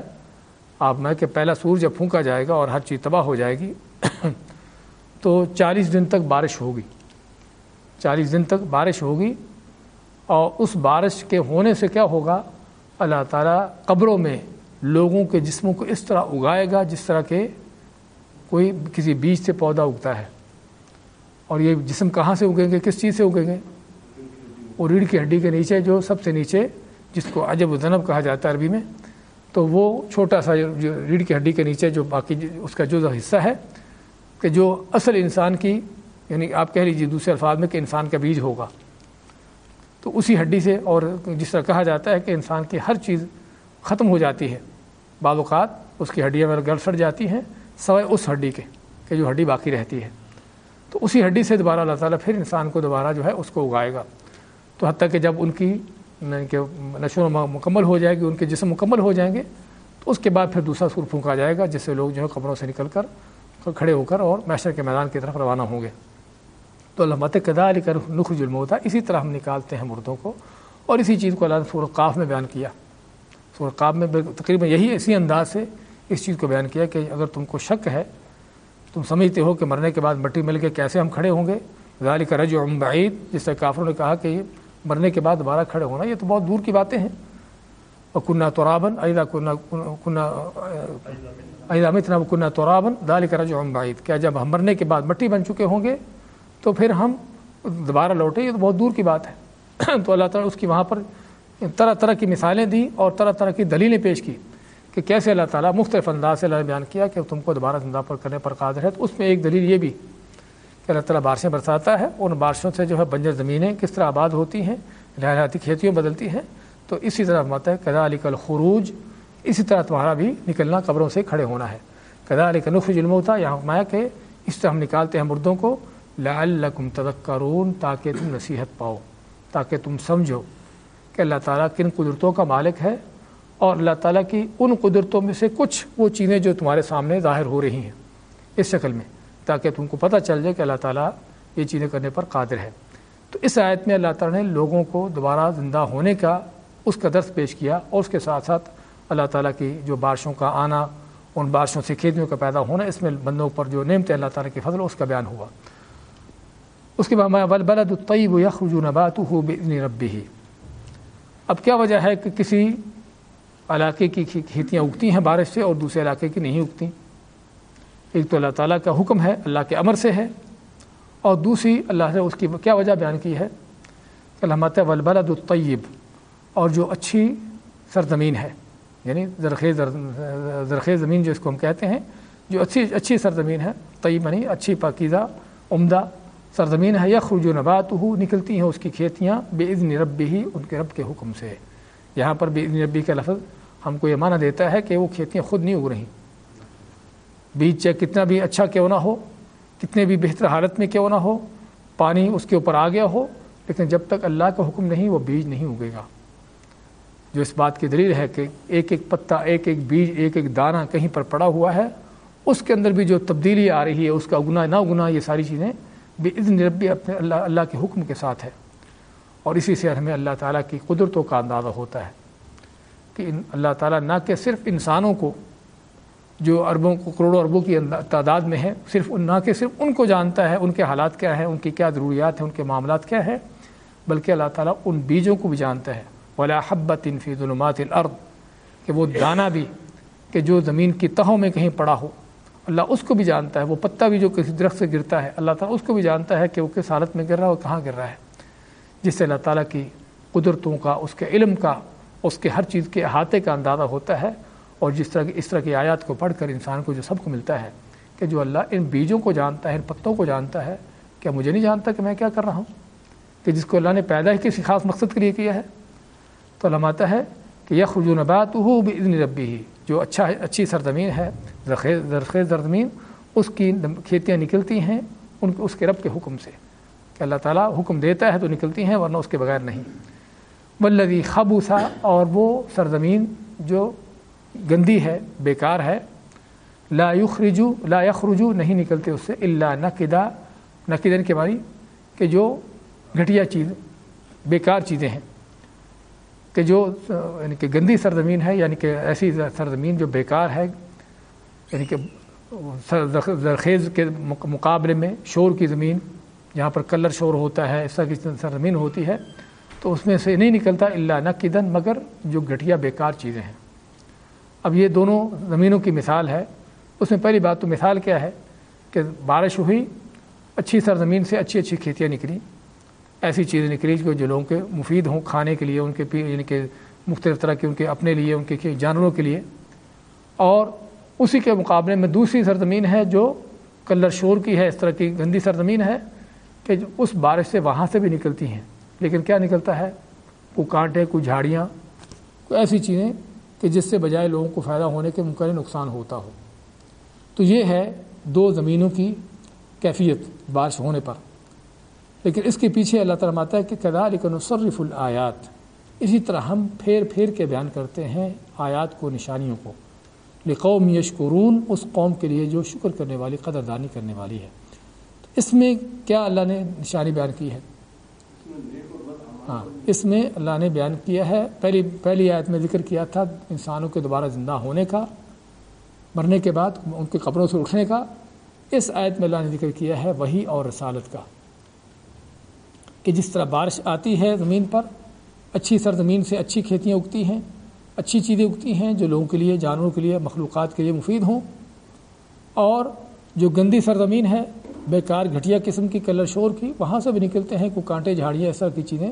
آپ میں کہ پہلا سور جب پھونکا جائے گا اور ہر چیز تباہ ہو جائے گی تو چالیس دن تک بارش ہوگی۔ چالیس دن تک بارش ہوگی۔ اور اس بارش کے ہونے سے کیا ہوگا؟ اللہ تعالیٰ قبروں میں لوگوں کے جسموں کو اس طرح اگائے گا جس طرح کے کوئی کسی بیج سے پودا اگتا ہے۔ اور یہ جسم کہاں سے اگیں گے؟ کس چیز سے اگیں گے؟ وہ ریڑھ کی ہڈی کے نیچے، جو سب سے نیچے، جس کو عجب و ذنب کہا جاتا ہے عربی میں۔ تو وہ چھوٹا سا جو ریڑھ کی ہڈی کے نیچے جو باقی اس کا جو حصہ ہے کہ جو اصل انسان کی یعنی آپ کہہ لیجیے دوسرے الفاظ میں کہ انسان کا بیج ہوگا۔ تو اسی ہڈی سے اور جس طرح کہا جاتا ہے کہ انسان کی ہر چیز ختم ہو جاتی ہے۔ بعض اوقات اس کی ہڈیاں میں گل سڑ جاتی ہیں، سوائے اس ہڈی کے کہ جو ہڈی باقی رہتی ہے۔ تو اسی ہڈی سے دوبارہ اللہ تعالیٰ پھر انسان کو دوبارہ جو ہے اس کو اگائے گا۔ تو حتیٰ کہ جب ان کی یعنی کہ نشو مکمل ہو جائے گی، ان کے جسم مکمل ہو جائیں گے، تو اس کے بعد پھر دوسرا سور پھونکا جائے گا، جس سے لوگ جو ہے قبروں سے نکل کر کھڑے ہو کر اور میشر کے میدان کی طرف روانہ ہوں گے۔ تو اللہ مت کدا علی کر نخر ظلم اسی طرح ہم نکالتے ہیں مردوں کو۔ اور اسی چیز کو اللہ نے سورقاف میں بیان کیا۔ سورقاف میں تقریباً یہی اسی انداز سے اس چیز کو بیان کیا کہ اگر تم کو شک ہے، تم سمجھتے ہو کہ مرنے کے بعد مٹی مل کے کیسے ہم کھڑے ہوں گے۔ غالی کا رج بعید، جس سے کافروں نے کہا کہ مرنے کے بعد دوبارہ کھڑے ہونا، یہ تو بہت دور کی باتیں ہیں۔ اور کنہ تورابن عیدہ کنہ کنہ عیدہ متنا کنہ تورابن دال کا رج بعید کیا جب ہم مرنے کے بعد مٹی بن چکے ہوں گے، تو پھر ہم دوبارہ لوٹے یہ تو بہت دور کی بات ہے۔ [clears throat] تو اللہ تعالیٰ اس کی وہاں پر طرح طرح کی مثالیں دیں اور طرح طرح کی دلیلیں پیش کی کہ کیسے اللہ تعالیٰ مختلف انداز سے اللہ نے بیان کیا کہ تم کو دوبارہ زندہ پر کرنے پر قادر ہے۔ تو اس میں ایک دلیل یہ بھی کہ اللہ تعالیٰ بارشیں برساتا ہے، ان بارشوں سے جو ہے بنجر زمینیں کس طرح آباد ہوتی ہیں لہراتی کھیتیوں بدلتی ہیں تو اسی طرح مت ہے کدا علی کل خروج اسی طرح تمہارا بھی نکلنا قبروں سے کھڑے ہونا ہے۔ کدا علی کا نخ ظلم ہوتا یہاں مایا کہ اس طرح ہم نکالتے ہیں مردوں کو۔ لعلکم تذکرون تاکہ تم نصیحت پاؤ، تاکہ تم سمجھو کہ اللہ تعالیٰ کن قدرتوں کا مالک ہے اور اللہ تعالیٰ کی ان قدرتوں میں سے کچھ وہ چیزیں جو تمہارے سامنے ظاہر ہو رہی ہیں۔ اس شکل میں، تاکہ تم کو پتہ چل جائے کہ اللہ تعالیٰ یہ چیزیں کرنے پر قادر ہے۔ تو اس آیت میں اللہ تعالیٰ نے لوگوں کو دوبارہ زندہ ہونے کا اس کا درس پیش کیا اور اس کے ساتھ ساتھ اللہ تعالیٰ کی جو بارشوں کا آنا، ان بارشوں سے کھیتیوں کا پیدا ہونا، اس میں بندوں پر جو نعمت اللہ تعالیٰ کی فضل، اس کا بیان ہوا۔ اس کے بعد بلد الطیب یخرج نباتہ باذن ربه اب کیا وجہ ہے کہ کسی علاقے کی کھیتیاں اگتی ہیں بارش سے اور دوسرے علاقے کی نہیں اگتی؟ ایک تو اللہ تعالیٰ کا حکم ہے، اللہ کے امر سے ہے۔ اور دوسری، اللہ نے اس کی کیا وجہ بیان کی ہے؟ کہ علامات ولبلد الطیب۔ اور جو اچھی سرزمین ہے یعنی زرخیز زرخیز زمین جو اس کو ہم کہتے ہیں، جو اچھی اچھی سرزمین ہے، طیب یعنی اچھی پاکیزہ، عمدہ سرزمین ہے یا خرج و نبات ہو نکلتی ہیں اس کی کھیتیاں بے عزن رب ہی ان کے رب کے حکم سے۔ یہاں پر بے عزن ربی کا لفظ ہم کو یہ معنی دیتا ہے کہ وہ کھیتیاں خود نہیں اگ رہی۔ بیج چاہے کتنا بھی اچھا کیوں نہ ہو، کتنے بھی بہتر حالت میں کیوں نہ ہو، پانی اس کے اوپر آ گیا ہو، لیکن جب تک اللہ کا حکم نہیں، وہ بیج نہیں اگے گا۔ جو اس بات کی دلیل ہے کہ ایک ایک پتا، ایک ایک بیج، ایک ایک دانہ کہیں پر پڑا ہوا ہے، اس کے اندر بھی جو تبدیلی آ رہی ہے، اس کا اگنا نہ اگنا یہ ساری چیزیں بے عزن ربی اپنے اللہ اللہ کے حکم کے ساتھ ہے۔ اور اسی سے ہمیں اللہ تعالیٰ کی قدرتوں کا اندازہ ہوتا ہے کہ ان، اللہ تعالیٰ نہ کہ صرف انسانوں کو جو اربوں کو، کروڑوں اربوں کی تعداد میں ہے، صرف نہ کہ صرف ان کو جانتا ہے، ان کے حالات کیا ہیں، ان کی کیا ضروریات ہیں، ان کے معاملات کیا ہے بلکہ اللہ تعالیٰ ان بیجوں کو بھی جانتا ہے۔ ولا حبت انفی ظلمات الارض کہ وہ دانہ بھی کہ جو زمین کی تہوں میں کہیں پڑا ہو، اللہ اس کو بھی جانتا ہے، وہ پتہ بھی جو کسی درخت سے گرتا ہے، اللہ تعالیٰ اس کو بھی جانتا ہے کہ وہ کس حالت میں گر رہا ہے اور کہاں گر رہا ہے، جس سے اللہ تعالیٰ کی قدرتوں کا، اس کے علم کا، اس کے ہر چیز کے احاطے کا اندازہ ہوتا ہے اور جس طرح اس طرح کی آیات کو پڑھ کر انسان کو جو سب کو ملتا ہے کہ جو اللہ ان بیجوں کو جانتا ہے، ان پتوں کو جانتا ہے، کیا مجھے نہیں جانتا کہ میں کیا کر رہا ہوں؟ کہ جس کو اللہ نے پیدا ہی کسی خاص مقصد کے لیے کیا ہے؟ تو علم آتا ہے کہ یہ خرجو نبات ہو بھی ادن ربی ہی جو اچھا اچھی سرزمین ہے زرخیز سرزمین، اس کی کھیتیاں نکلتی ہیں ان اس کے رب کے حکم سے۔ کہ اللہ تعالیٰ حکم دیتا ہے تو نکلتی ہیں، ورنہ اس کے بغیر نہیں۔ ولوی خبوسا اور وہ سرزمین جو گندی ہے، بیکار ہے، لا یخرجو لا یخرجو نہیں نکلتے اس سے اللہ نقدا۔ نقدن یعنی کے معنی کہ جو گھٹیا چیز، بیکار چیزیں ہیں۔ کہ جو یعنی کہ گندی سرزمین ہے یعنی کہ ایسی سرزمین جو بیکار ہے یعنی کہ زرخیز کے مقابلے میں شور کی زمین، جہاں پر کلر شور ہوتا ہے ایسا کی سرزمین ہوتی ہے، تو اس میں سے نہیں نکلتا اللہ نقدن مگر جو گھٹیا بیکار چیزیں ہیں۔ اب یہ دونوں زمینوں کی مثال ہے۔ اس میں پہلی بات تو مثال کیا ہے؟ کہ بارش ہوئی، اچھی سرزمین سے اچھی اچھی کھیتیاں نکلیں۔ ایسی چیزیں نکلی جو لوگوں کے مفید ہوں کھانے کے لیے، ان کے پی یعنی کہ مختلف طرح کے ان کے اپنے لیے، ان کے جانوروں کے لیے۔ اور اسی کے مقابلے میں دوسری سرزمین ہے جو کلر شور کی ہے، اس طرح کی گندی سرزمین ہے کہ اس بارش سے وہاں سے بھی نکلتی ہیں۔ لیکن کیا نکلتا ہے؟ کوئی کانٹے، کوئی جھاڑیاں، کوئی ایسی چیزیں کہ جس سے بجائے لوگوں کو فائدہ ہونے کے ممکن نقصان ہوتا ہو۔ تو یہ ہے دو زمینوں کی کیفیت بارش ہونے پر۔ لیکن اس کے پیچھے اللہ تعالیٰ ماتا ہے کہ کدار نصرف الآیات۔ اسی طرح ہم پھیر پھیر کے بیان کرتے ہیں آیات کو، نشانیوں کو۔ لقوم یشکرون، اس قوم کے لیے جو شکر کرنے والی، قدردانی کرنے والی ہے۔ اس میں کیا اللہ نے نشانی بیان کی ہے؟ ہاں اس میں اللہ نے بیان کیا ہے۔ پہلی پہلی آیت میں ذکر کیا تھا انسانوں کے دوبارہ زندہ ہونے کا، مرنے کے بعد ان کے قبروں سے اٹھنے کا۔ اس آیت میں اللہ نے ذکر کیا ہے وہی اور رسالت کا۔ کہ جس طرح بارش آتی ہے زمین پر، اچھی سرزمین سے اچھی کھیتیاں اگتی ہیں، اچھی چیزیں اگتی ہیں جو لوگوں کے لیے، جانوروں کے لیے، مخلوقات کے لیے مفید ہوں۔ اور جو گندی سرزمین ہے، بیکار گھٹیا قسم کی کلر شور کی، وہاں سے بھی نکلتے ہیں کوئی کانٹے جھاڑیاں ایسا کی چیزیں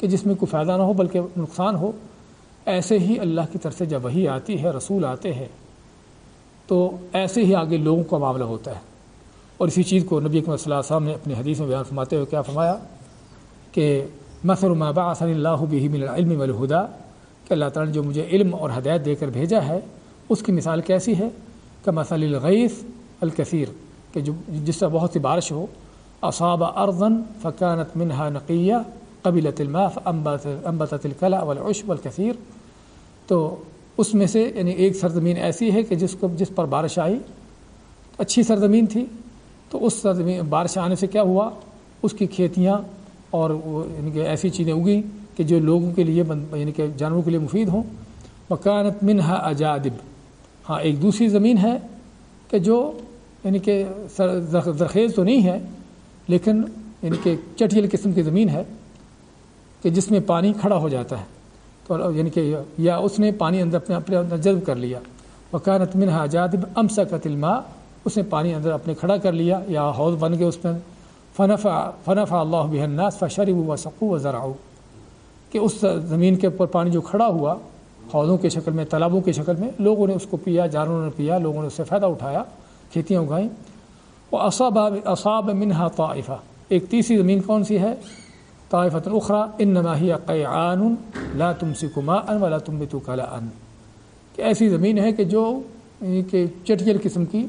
کہ جس میں کوئی فائدہ نہ ہو بلکہ نقصان ہو۔ ایسے ہی اللہ کی طرف سے جب وہی آتی ہے، رسول آتے ہیں، تو ایسے ہی آگے لوگوں کا معاملہ ہوتا ہے۔ اور اسی چیز کو نبی اکمل صلی اللہ علیہ وسلم نے اپنی حدیث میں بیان فرماتے ہوئے کیا فرمایا؟ کہ مثر ما بعث اللہ به من العلم والہدا، کہ اللہ تعالیٰ نے جو مجھے علم اور ہدایت دے کر بھیجا ہے، اس کی مثال کیسی ہے؟ کہ مثل الغیث الکثیر، کہ جو جس سے بہت سی بارش ہو، اصاب ارضن فکانت منہا نقیہ قبیلت الماء امبتت القلع والعشب والکثیر تو اس میں سے یعنی ایک سرزمین ایسی ہے کہ جس کو جس پر بارش آئی، اچھی سرزمین تھی۔ تو اس سرزمین بارش آنے سے کیا ہوا؟ اس کی کھیتیاں اور یعنی کہ ایسی چیزیں اگیں کہ جو لوگوں کے لیے یعنی کہ جانوروں کے لیے مفید ہوں۔ مکانت منہا اجادب ہاں ایک دوسری زمین ہے کہ جو یعنی کہ زرخیز تو نہیں ہے، لیکن یعنی کہ چٹیل قسم کی زمین ہے کہ جس میں پانی کھڑا ہو جاتا ہے۔ تو یعنی کہ یا اس نے پانی اندر اپنے اپنے اندر جذب کر لیا۔ وکانت منہا جادب امسا کا اس نے پانی اندر اپنے کھڑا کر لیا یا حوض بن گئے اس میں۔ فنفع فنفع اللہ بحناس فشرب و سقو و ذراؤ کہ اس زمین کے اوپر پانی جو کھڑا ہوا حوضوں کے شکل میں، تالابوں کی شکل میں، لوگوں نے اس کو پیا، جانوروں نے پیا، لوگوں نے اس سے فائدہ اٹھایا، کھیتیاں اگائیں۔ وہ اصاب اصاب منہا طائفہ۔ ایک تیسری زمین کون سی ہے؟ طائفۃ الخرا ان نماہی قیعان لا تم سکما ان ولا تم بتو ان کہ ایسی زمین ہے کہ جو یعنی کہ چٹیل قسم کی،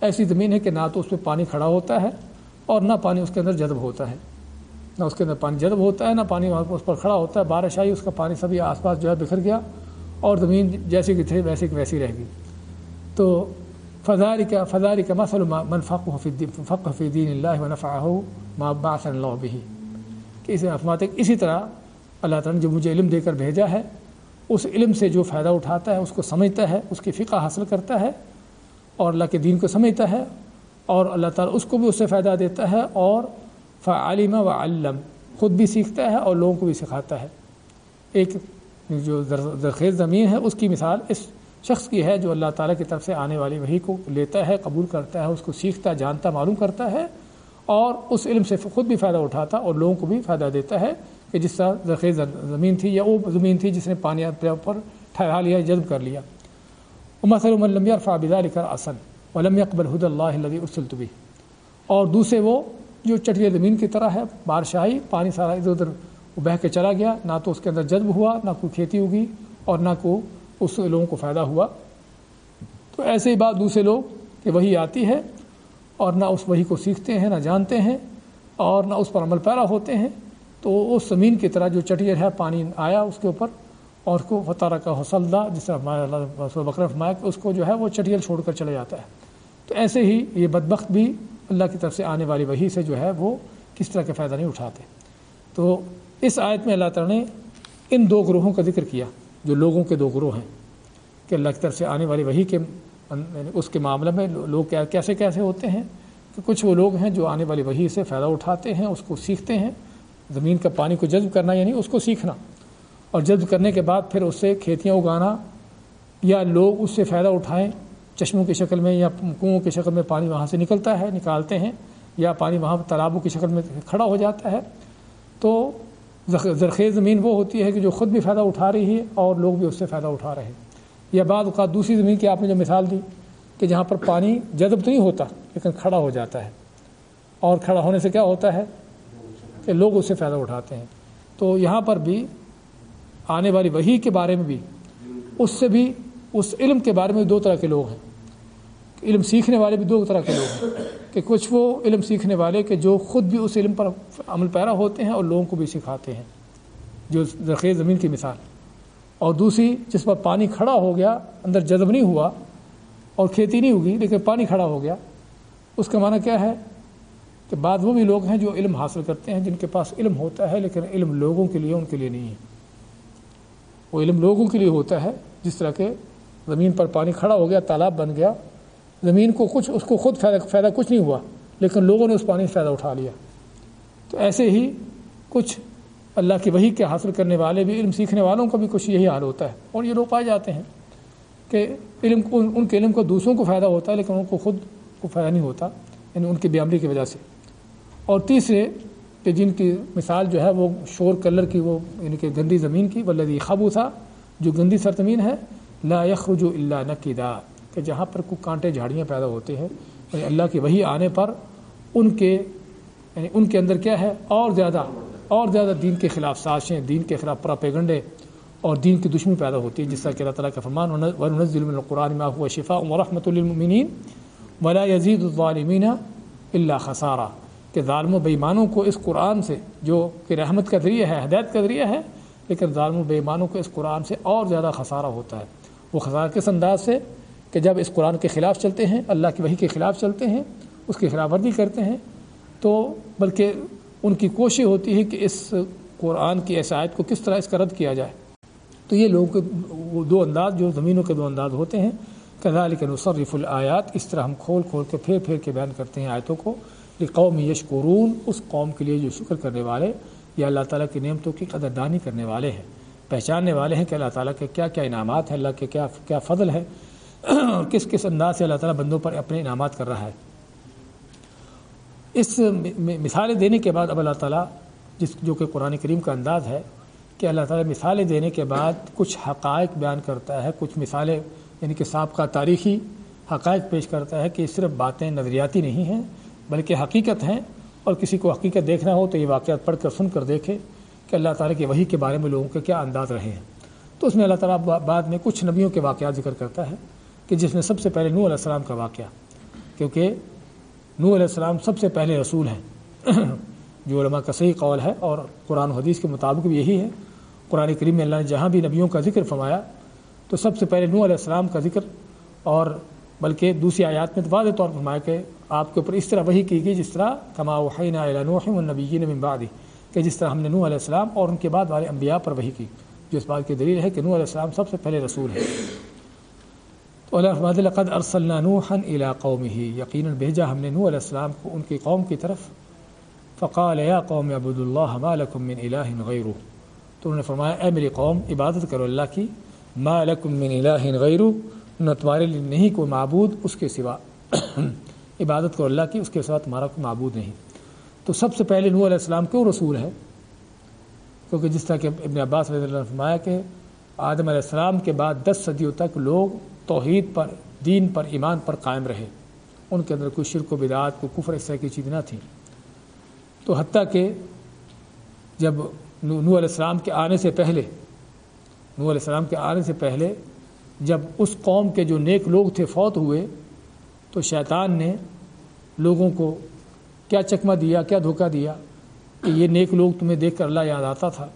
ایسی زمین ہے کہ نہ تو اس پہ پانی کھڑا ہوتا ہے اور نہ پانی اس کے اندر جذب ہوتا ہے۔ نہ اس کے اندر پانی جذب ہوتا ہے، نہ پانی وہاں اس پر کھڑا ہوتا ہے۔ بارش آئی، اس کا پانی سبھی آس پاس جو ہے بکھر گیا اور زمین جیسی کہ تھے، ویسی کہ ویسی رہ گئی۔ تو فضاری کا فضاری کا مسل منفق فق دین اللہ ونفع ہو ماں باس اللہ بھی کہ اسے افمات اسی طرح اللہ تعالیٰ نے جو مجھے علم دے کر بھیجا ہے، اس علم سے جو فائدہ اٹھاتا ہے، اس کو سمجھتا ہے، اس کی فقہ حاصل کرتا ہے اور اللہ کے دین کو سمجھتا ہے۔ اور اللہ تعالیٰ اس کو بھی اس سے فائدہ دیتا ہے اور فعالمہ و علم، خود بھی سیکھتا ہے اور لوگوں کو بھی سکھاتا ہے۔ ایک جو زرخیز زمین ہے، اس کی مثال اس شخص کی ہے جو اللہ تعالیٰ کی طرف سے آنے والی وہی کو لیتا ہے، قبول کرتا ہے، اس کو سیکھتا، جانتا، معلوم کرتا ہے اور اس علم سے خود بھی فائدہ اٹھاتا اور لوگوں کو بھی فائدہ دیتا ہے کہ جس طرح زرخیز زمین تھی یا وہ زمین تھی جس نے پانی پر ٹھہرا لیا، جذب کر لیا۔ مسلم المیا فابدہ لکھر اصن علم اقبل حد اللہ بھی اور دوسرے وہ جو چٹی زمین کی طرح ہے بارش آئی پانی سارا ادھر ادھر بہہ کے چلا گیا، نہ تو اس کے اندر جذب ہوا، نہ کوئی کھیتی ہوگی اور نہ کو اس لوگوں کو فائدہ ہوا۔ تو ایسے ہی بات دوسرے لوگ کہ وہی آتی ہے اور نہ اس وہی کو سیکھتے ہیں، نہ جانتے ہیں اور نہ اس پر عمل پیرا ہوتے ہیں۔ تو اس زمین کی طرح جو چٹیر ہے، پانی آیا اس کے اوپر۔ اور کو فتارہ کا حوصلہ جس طرح ہمارے بکرف مائک اس کو جو ہے وہ چٹیر چھوڑ کر چلے جاتا ہے۔ تو ایسے ہی یہ بدبخت بھی اللہ کی طرف سے آنے والی وہی سے جو ہے وہ کس طرح کا فائدہ نہیں اٹھاتے۔ تو اس آیت میں اللہ تعالیٰ نے ان دو گروہوں کا ذکر کیا، جو لوگوں کے دو گروہ ہیں، کہ اللہ کی طرف سے آنے والی وہی کے یعنی اس کے معاملے میں لوگ کیسے کیسے ہوتے ہیں، کہ کچھ وہ لوگ ہیں جو آنے والی وہی سے فائدہ اٹھاتے ہیں، اس کو سیکھتے ہیں۔ زمین کا پانی کو جذب کرنا یعنی اس کو سیکھنا۔ اور جذب کرنے کے بعد پھر اس سے کھیتیاں اگانا یا لوگ اس سے فائدہ اٹھائیں، چشموں کی شکل میں یا کنوؤں کی شکل میں پانی وہاں سے نکلتا ہے، نکالتے ہیں یا پانی وہاں تالابوں کی شکل میں کھڑا ہو جاتا ہے۔ تو زرخیز زمین وہ ہوتی ہے کہ جو خود بھی فائدہ اٹھا رہی ہے اور لوگ بھی اس سے فائدہ اٹھا رہے ہیں۔ یا بعض اوقات دوسری زمین کی آپ نے جو مثال دی کہ جہاں پر پانی جذب تو نہیں ہوتا لیکن کھڑا ہو جاتا ہے۔ اور کھڑا ہونے سے کیا ہوتا ہے؟ کہ لوگ اس سے فائدہ اٹھاتے ہیں۔ تو یہاں پر بھی آنے والی وہی کے بارے میں بھی، اس سے بھی، اس علم کے بارے میں دو طرح کے لوگ ہیں۔ علم سیکھنے والے بھی دو طرح کے لوگ ہیں۔ کہ کچھ وہ علم سیکھنے والے کہ جو خود بھی اس علم پر عمل پیرا ہوتے ہیں اور لوگوں کو بھی سکھاتے ہیں۔ جو زرخیز زمین کی مثال۔ اور دوسری، جس پر پانی کھڑا ہو گیا، اندر جذب نہیں ہوا اور کھیتی نہیں ہوگی، لیکن پانی کھڑا ہو گیا۔ اس کا معنی کیا ہے؟ کہ بعد وہ بھی لوگ ہیں جو علم حاصل کرتے ہیں، جن کے پاس علم ہوتا ہے، لیکن علم لوگوں کے لیے، ان کے لیے نہیں ہے۔ وہ علم لوگوں کے لیے ہوتا ہے، جس طرح کہ زمین پر پانی کھڑا ہو گیا، تالاب بن گیا، زمین کو کچھ، اس کو خود فائدہ فائدہ کچھ نہیں ہوا، لیکن لوگوں نے اس پانی سے فائدہ اٹھا لیا۔ تو ایسے ہی کچھ اللہ کی وہی کے حاصل کرنے والے بھی، علم سیکھنے والوں کا بھی کچھ یہی حال ہوتا ہے۔ اور یہ لوگ پائے جاتے ہیں کہ علم کو ان کے علم کو دوسروں کو فائدہ ہوتا ہے، لیکن ان کو خود کو فائدہ نہیں ہوتا یعنی ان کی بیامری کی وجہ سے۔ اور تیسرے کہ جن کی مثال جو ہے وہ شور کلر کی وہ یعنی کہ گندی زمین کی ولدی خبو تھا جو گندی سرزمین ہے، لا یخرج اللہ نقیدہ کہ جہاں پر کوئی کانٹے جھاڑیاں پیدا ہوتے ہیں یعنی اللہ کی وہی آنے پر ان کے یعنی ان کے اندر کیا ہے، اور زیادہ اور زیادہ دین کے خلاف سازشیں، دین کے خلاف پراپیگنڈے اور دین کی دشمنی پیدا ہوتی ہے، جس طرح کہ اللہ تعالیٰ کا فرمان ورنزل من القرآن ما هو شفاء ورحمۃ للمؤمنین ولا يزيد الظالمین اللہ خسارہ کہ ظالم و بےمانوں کو اس قرآن سے جو کہ رحمت کا ذریعہ ہے، ہدایت کا ذریعہ ہے، لیکن ظالم و بےمانوں کو اس قرآن سے اور زیادہ خسارہ ہوتا ہے۔ وہ خسارہ کس انداز سے؟ کہ جب اس قرآن کے خلاف چلتے ہیں، اللہ کی وہی کے خلاف چلتے ہیں، اس کی خلاف ورزی کرتے ہیں، تو بلکہ ان کی کوشش ہوتی ہے کہ اس قرآن کی ایسایت کو کس طرح اس کا رد کیا جائے۔ تو یہ لوگوں کے وہ دو انداز جو زمینوں کے دو انداز ہوتے ہیں۔ کہ نصرف الآیات، اس طرح ہم کھول کھول کے پھیر پھیر کے بیان کرتے ہیں آیتوں کو۔ قوم یش قرون اس قوم کے لیے جو شکر کرنے والے یا اللہ تعالیٰ کی نعمتوں کی قدردانی کرنے والے ہیں۔ پہچاننے والے ہیں کہ اللہ تعالیٰ کے کیا کیا انعامات ہیں، اللہ کے کیا کیا فضل ہے۔ اور کس کس انداز سے اللہ تعالیٰ بندوں پر اپنے انعامات کر رہا ہے۔ اس مثالیں دینے کے بعد اب اللہ تعالیٰ، جس جو کہ قرآن کریم کا انداز ہے کہ اللہ تعالیٰ مثالیں دینے کے بعد کچھ حقائق بیان کرتا ہے، کچھ مثالیں یعنی کہ سابقہ تاریخی حقائق پیش کرتا ہے کہ صرف باتیں نظریاتی نہیں ہیں بلکہ حقیقت ہیں اور کسی کو حقیقت دیکھنا ہو تو یہ واقعات پڑھ کر سن کر دیکھے کہ اللہ تعالیٰ کے وہی کے بارے میں لوگوں کے کیا انداز رہے ہیں۔ تو اس میں اللہ تعالیٰ بعد میں کچھ نبیوں کے واقعات ذکر کرتا ہے کہ جس میں سب سے پہلے نور علیہ السلام کا واقعہ، کیونکہ نور علیہ السلام سب سے پہلے رسول ہیں۔ [clears throat] جو علماء کا صحیح قول ہے اور قرآن حدیث کے مطابق بھی یہی ہے۔ قرآن کریم میں اللہ نے جہاں بھی نبیوں کا ذکر فرمایا تو سب سے پہلے نور علیہ السلام کا ذکر اور بلکہ دوسری آیات میں واضح طور پر فرمایا کہ آپ کے اوپر اس طرح وہی کی گئی جس طرح کما وحین النبیین من بعد کہ جس طرح ہم نے نوح علیہ السلام اور ان کے بعد والے انبیاء پر وہی کی، جو اس بات کی دلیل ہے کہ نوح علیہ السلام سب سے پہلے رسول ہے تو اللہ قد ارسلنا نوحا الى قومه یقیناً بھیجا ہم نے نوح علیہ السلام کو ان کی قوم کی طرف۔ فقال، یا قوم عبد اللہ ما لکم من الہ غیرہ۔ تو انہوں نے فرمایا، اے میری قوم، عبادت کرو اللہ کی، ما لکم من الہ غیرہ۔ نہ تمہارے لیے نہیں کوئی معبود اس کے سوا [clears throat] عبادت کو اللہ کی، اس کے سوا تمہارا کوئی معبود نہیں۔ تو سب سے پہلے نور علیہ السلام کیوں رسول ہے؟ کیونکہ جس طرح کہ ابن عباس رضی اللہ نے فرمایا کہ آدم علیہ السلام کے بعد دس صدیوں تک لوگ توحید پر، دین پر، ایمان پر قائم رہے۔ ان کے اندر کوئی شرک و بدعات، کوئی کفر، اس طرح کی چیز نہ تھی تو حتیٰ کہ جب نور علیہ السلام کے آنے سے پہلے نور علیہ السلام کے آنے سے پہلے جب اس قوم کے جو نیک لوگ تھے فوت ہوئے، تو شیطان نے لوگوں کو کیا چکمہ دیا، کیا دھوکہ دیا کہ یہ نیک لوگ تمہیں دیکھ کر اللہ یاد آتا تھا۔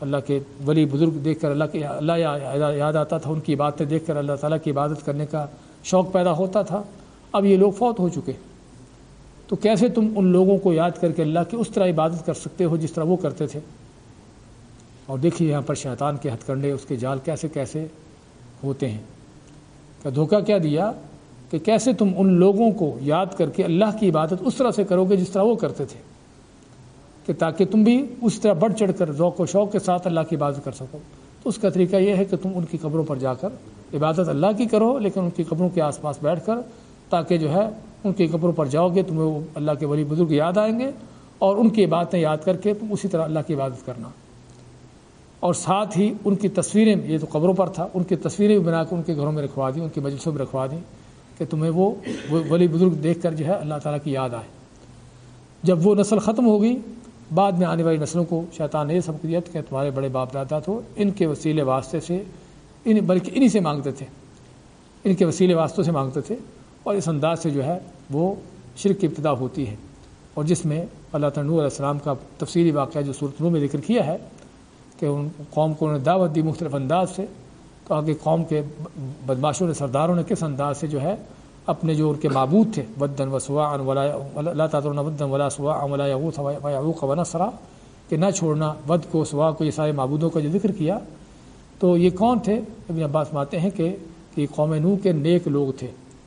اللہ کے ولی بزرگ دیکھ کر اللہ کے اللہ یاد آتا تھا، ان کی عبادتیں دیکھ کر اللہ تعالیٰ کی عبادت کرنے کا شوق پیدا ہوتا تھا۔ اب یہ لوگ فوت ہو چکے۔ تو کیسے تم ان لوگوں کو یاد کر کے اللہ کی اس طرح عبادت کر سکتے ہو جس طرح وہ کرتے تھے؟ اور دیکھیے یہاں پر شیطان کے ہتھ کنڈے اس کے جال کیسے کیسے ہوتے ہیں۔ کہ دھوکہ کیا دیا کہ کیسے تم ان لوگوں کو یاد کر کے اللہ کی عبادت اس طرح سے کرو گے جس طرح وہ کرتے تھے؟ کہ تاکہ تم بھی اس طرح بڑھ چڑھ کر ذوق و شوق کے ساتھ اللہ کی عبادت کر سکو۔ تو اس کا طریقہ یہ ہے کہ تم ان کی قبروں پر جا کر عبادت اللہ کی کرو، لیکن ان کی قبروں کے آس پاس بیٹھ کر تاکہ جو ہے ان کی قبروں پر جاؤ گے، تمہیں وہ اللہ کے ولی بزرگ یاد آئیں گے اور ان کی عبادتیں یاد کر کے تم اسی طرح اللہ کی عبادت کرنا۔ اور ساتھ ہی ان کی تصویریں یہ تو قبروں پر تھا، ان کی تصویریں بھی بنا کے ان کے گھروں میں رکھوا دیں، ان کی مجلسوں میں رکھوا دیں کہ تمہیں وہ ولی بزرگ دیکھ کر جو ہے اللہ تعالیٰ کی یاد آئے۔ جب وہ نسل ختم ہو گئی، بعد میں آنے والی نسلوں کو شیطان نے یہ سب دیا کہ تمہارے بڑے باپ دادا تو ان کے وسیلے واسطے سے، ان بلکہ انہی سے مانگتے تھے۔ ان کے وسیلے واسطوں سے مانگتے تھے اور اس انداز سے جو ہے وہ شرک کی ابتدا ہوتی ہے۔ اور جس میں اللہ تعالیٰ علیہ السلام کا تفصیلی واقعہ جو صورت نو میں ذکر کیا ہے کہ ان قوم کو انہوں نے دعوت دی مختلف انداز سے، تو آگے قوم کے بدماشوں نے، سرداروں نے کس انداز سے جو ہے اپنے جو ان کے معبود تھے ودن و سوا اللہ تعالیٰ ودن ولا سوا ولاق و نسرا کہ نہ چھوڑنا ود کو، سوا کو، یہ سارے معبودوں کا جو ذکر کیا۔ تو یہ کون تھے؟ ابن عباس ماتے ہیں کہ کہ قوم نو کے نیک لوگ تھے،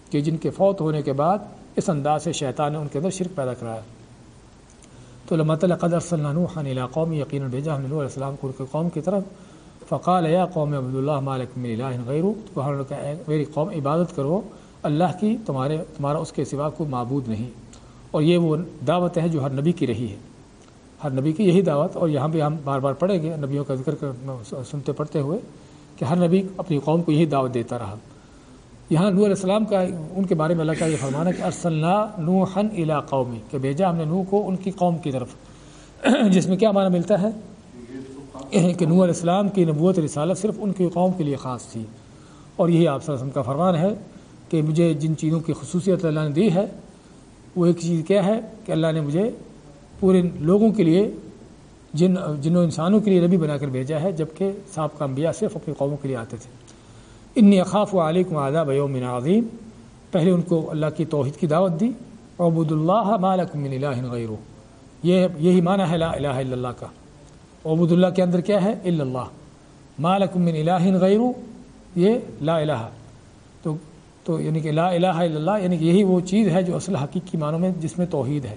کہ جن کے فوت ہونے کے بعد اس انداز سے شیطان نے ان کے اندر شرک پیدا کرایا۔ تو اللہ تعالیٰ قدر صلی اللہ علیہ قوم یقیناً بھیجا ہم نے علیہ السلام کو ان کے قوم کی طرف فقال یا قوم عبداللہ مالک الہ غیر تو میری قوم عبادت کرو؟ اللہ کی تمہارے تمہارا اس کے سوا کوئی معبود نہیں. اور یہ وہ دعوت ہے جو ہر نبی کی رہی ہے. ہر نبی کی یہی دعوت اور یہاں بھی ہم بار بار پڑھیں گے، نبیوں کا ذکر کر سنتے پڑھتے ہوئے، کہ ہر نبی اپنی قوم کو یہی دعوت دیتا رہا۔ یہاں نور علیہ السلام کا ان کے بارے میں اللہ کا یہ فرمانا کہ ارسلنا نوحن الا قومی، کہ بھیجا ہم نے نوح کو ان کی قوم کی طرف۔ [clears throat] جس میں کیا معنی ملتا ہے؟ [clears throat] کہ نور علیہ السلام کی نبوت رسالت صرف ان کی قوم کے لیے خاص تھی۔ اور یہی آپ صلی اللہ علیہ وسلم کا فرمان ہے کہ مجھے جن چیزوں کی خصوصیت اللہ نے دی ہے، وہ ایک چیز کیا ہے کہ اللہ نے مجھے پورے لوگوں کے لیے، جن، جنوں انسانوں کے لیے نبی بنا کر بھیجا ہے، جبکہ صاحب کا انبیاء صرف اپنی قوموں کے لیے آتے تھے۔ انی اخاف و علیکم آداب یوم عظیم پہلے ان کو اللہ کی توحید کی دعوت دی عبود اللہ مالک من الہ غیرو یہ یہی معنی ہے لا الہ الا اللہ کا عبود اللہ کے اندر کیا ہے الا اللہ مالک من الہ غیرو یہ لا الہ تو تو یعنی کہ لا الہ الا اللہ یعنی کہ یہی وہ چیز ہے جو اصل حقیقی معنوں میں جس میں توحید ہے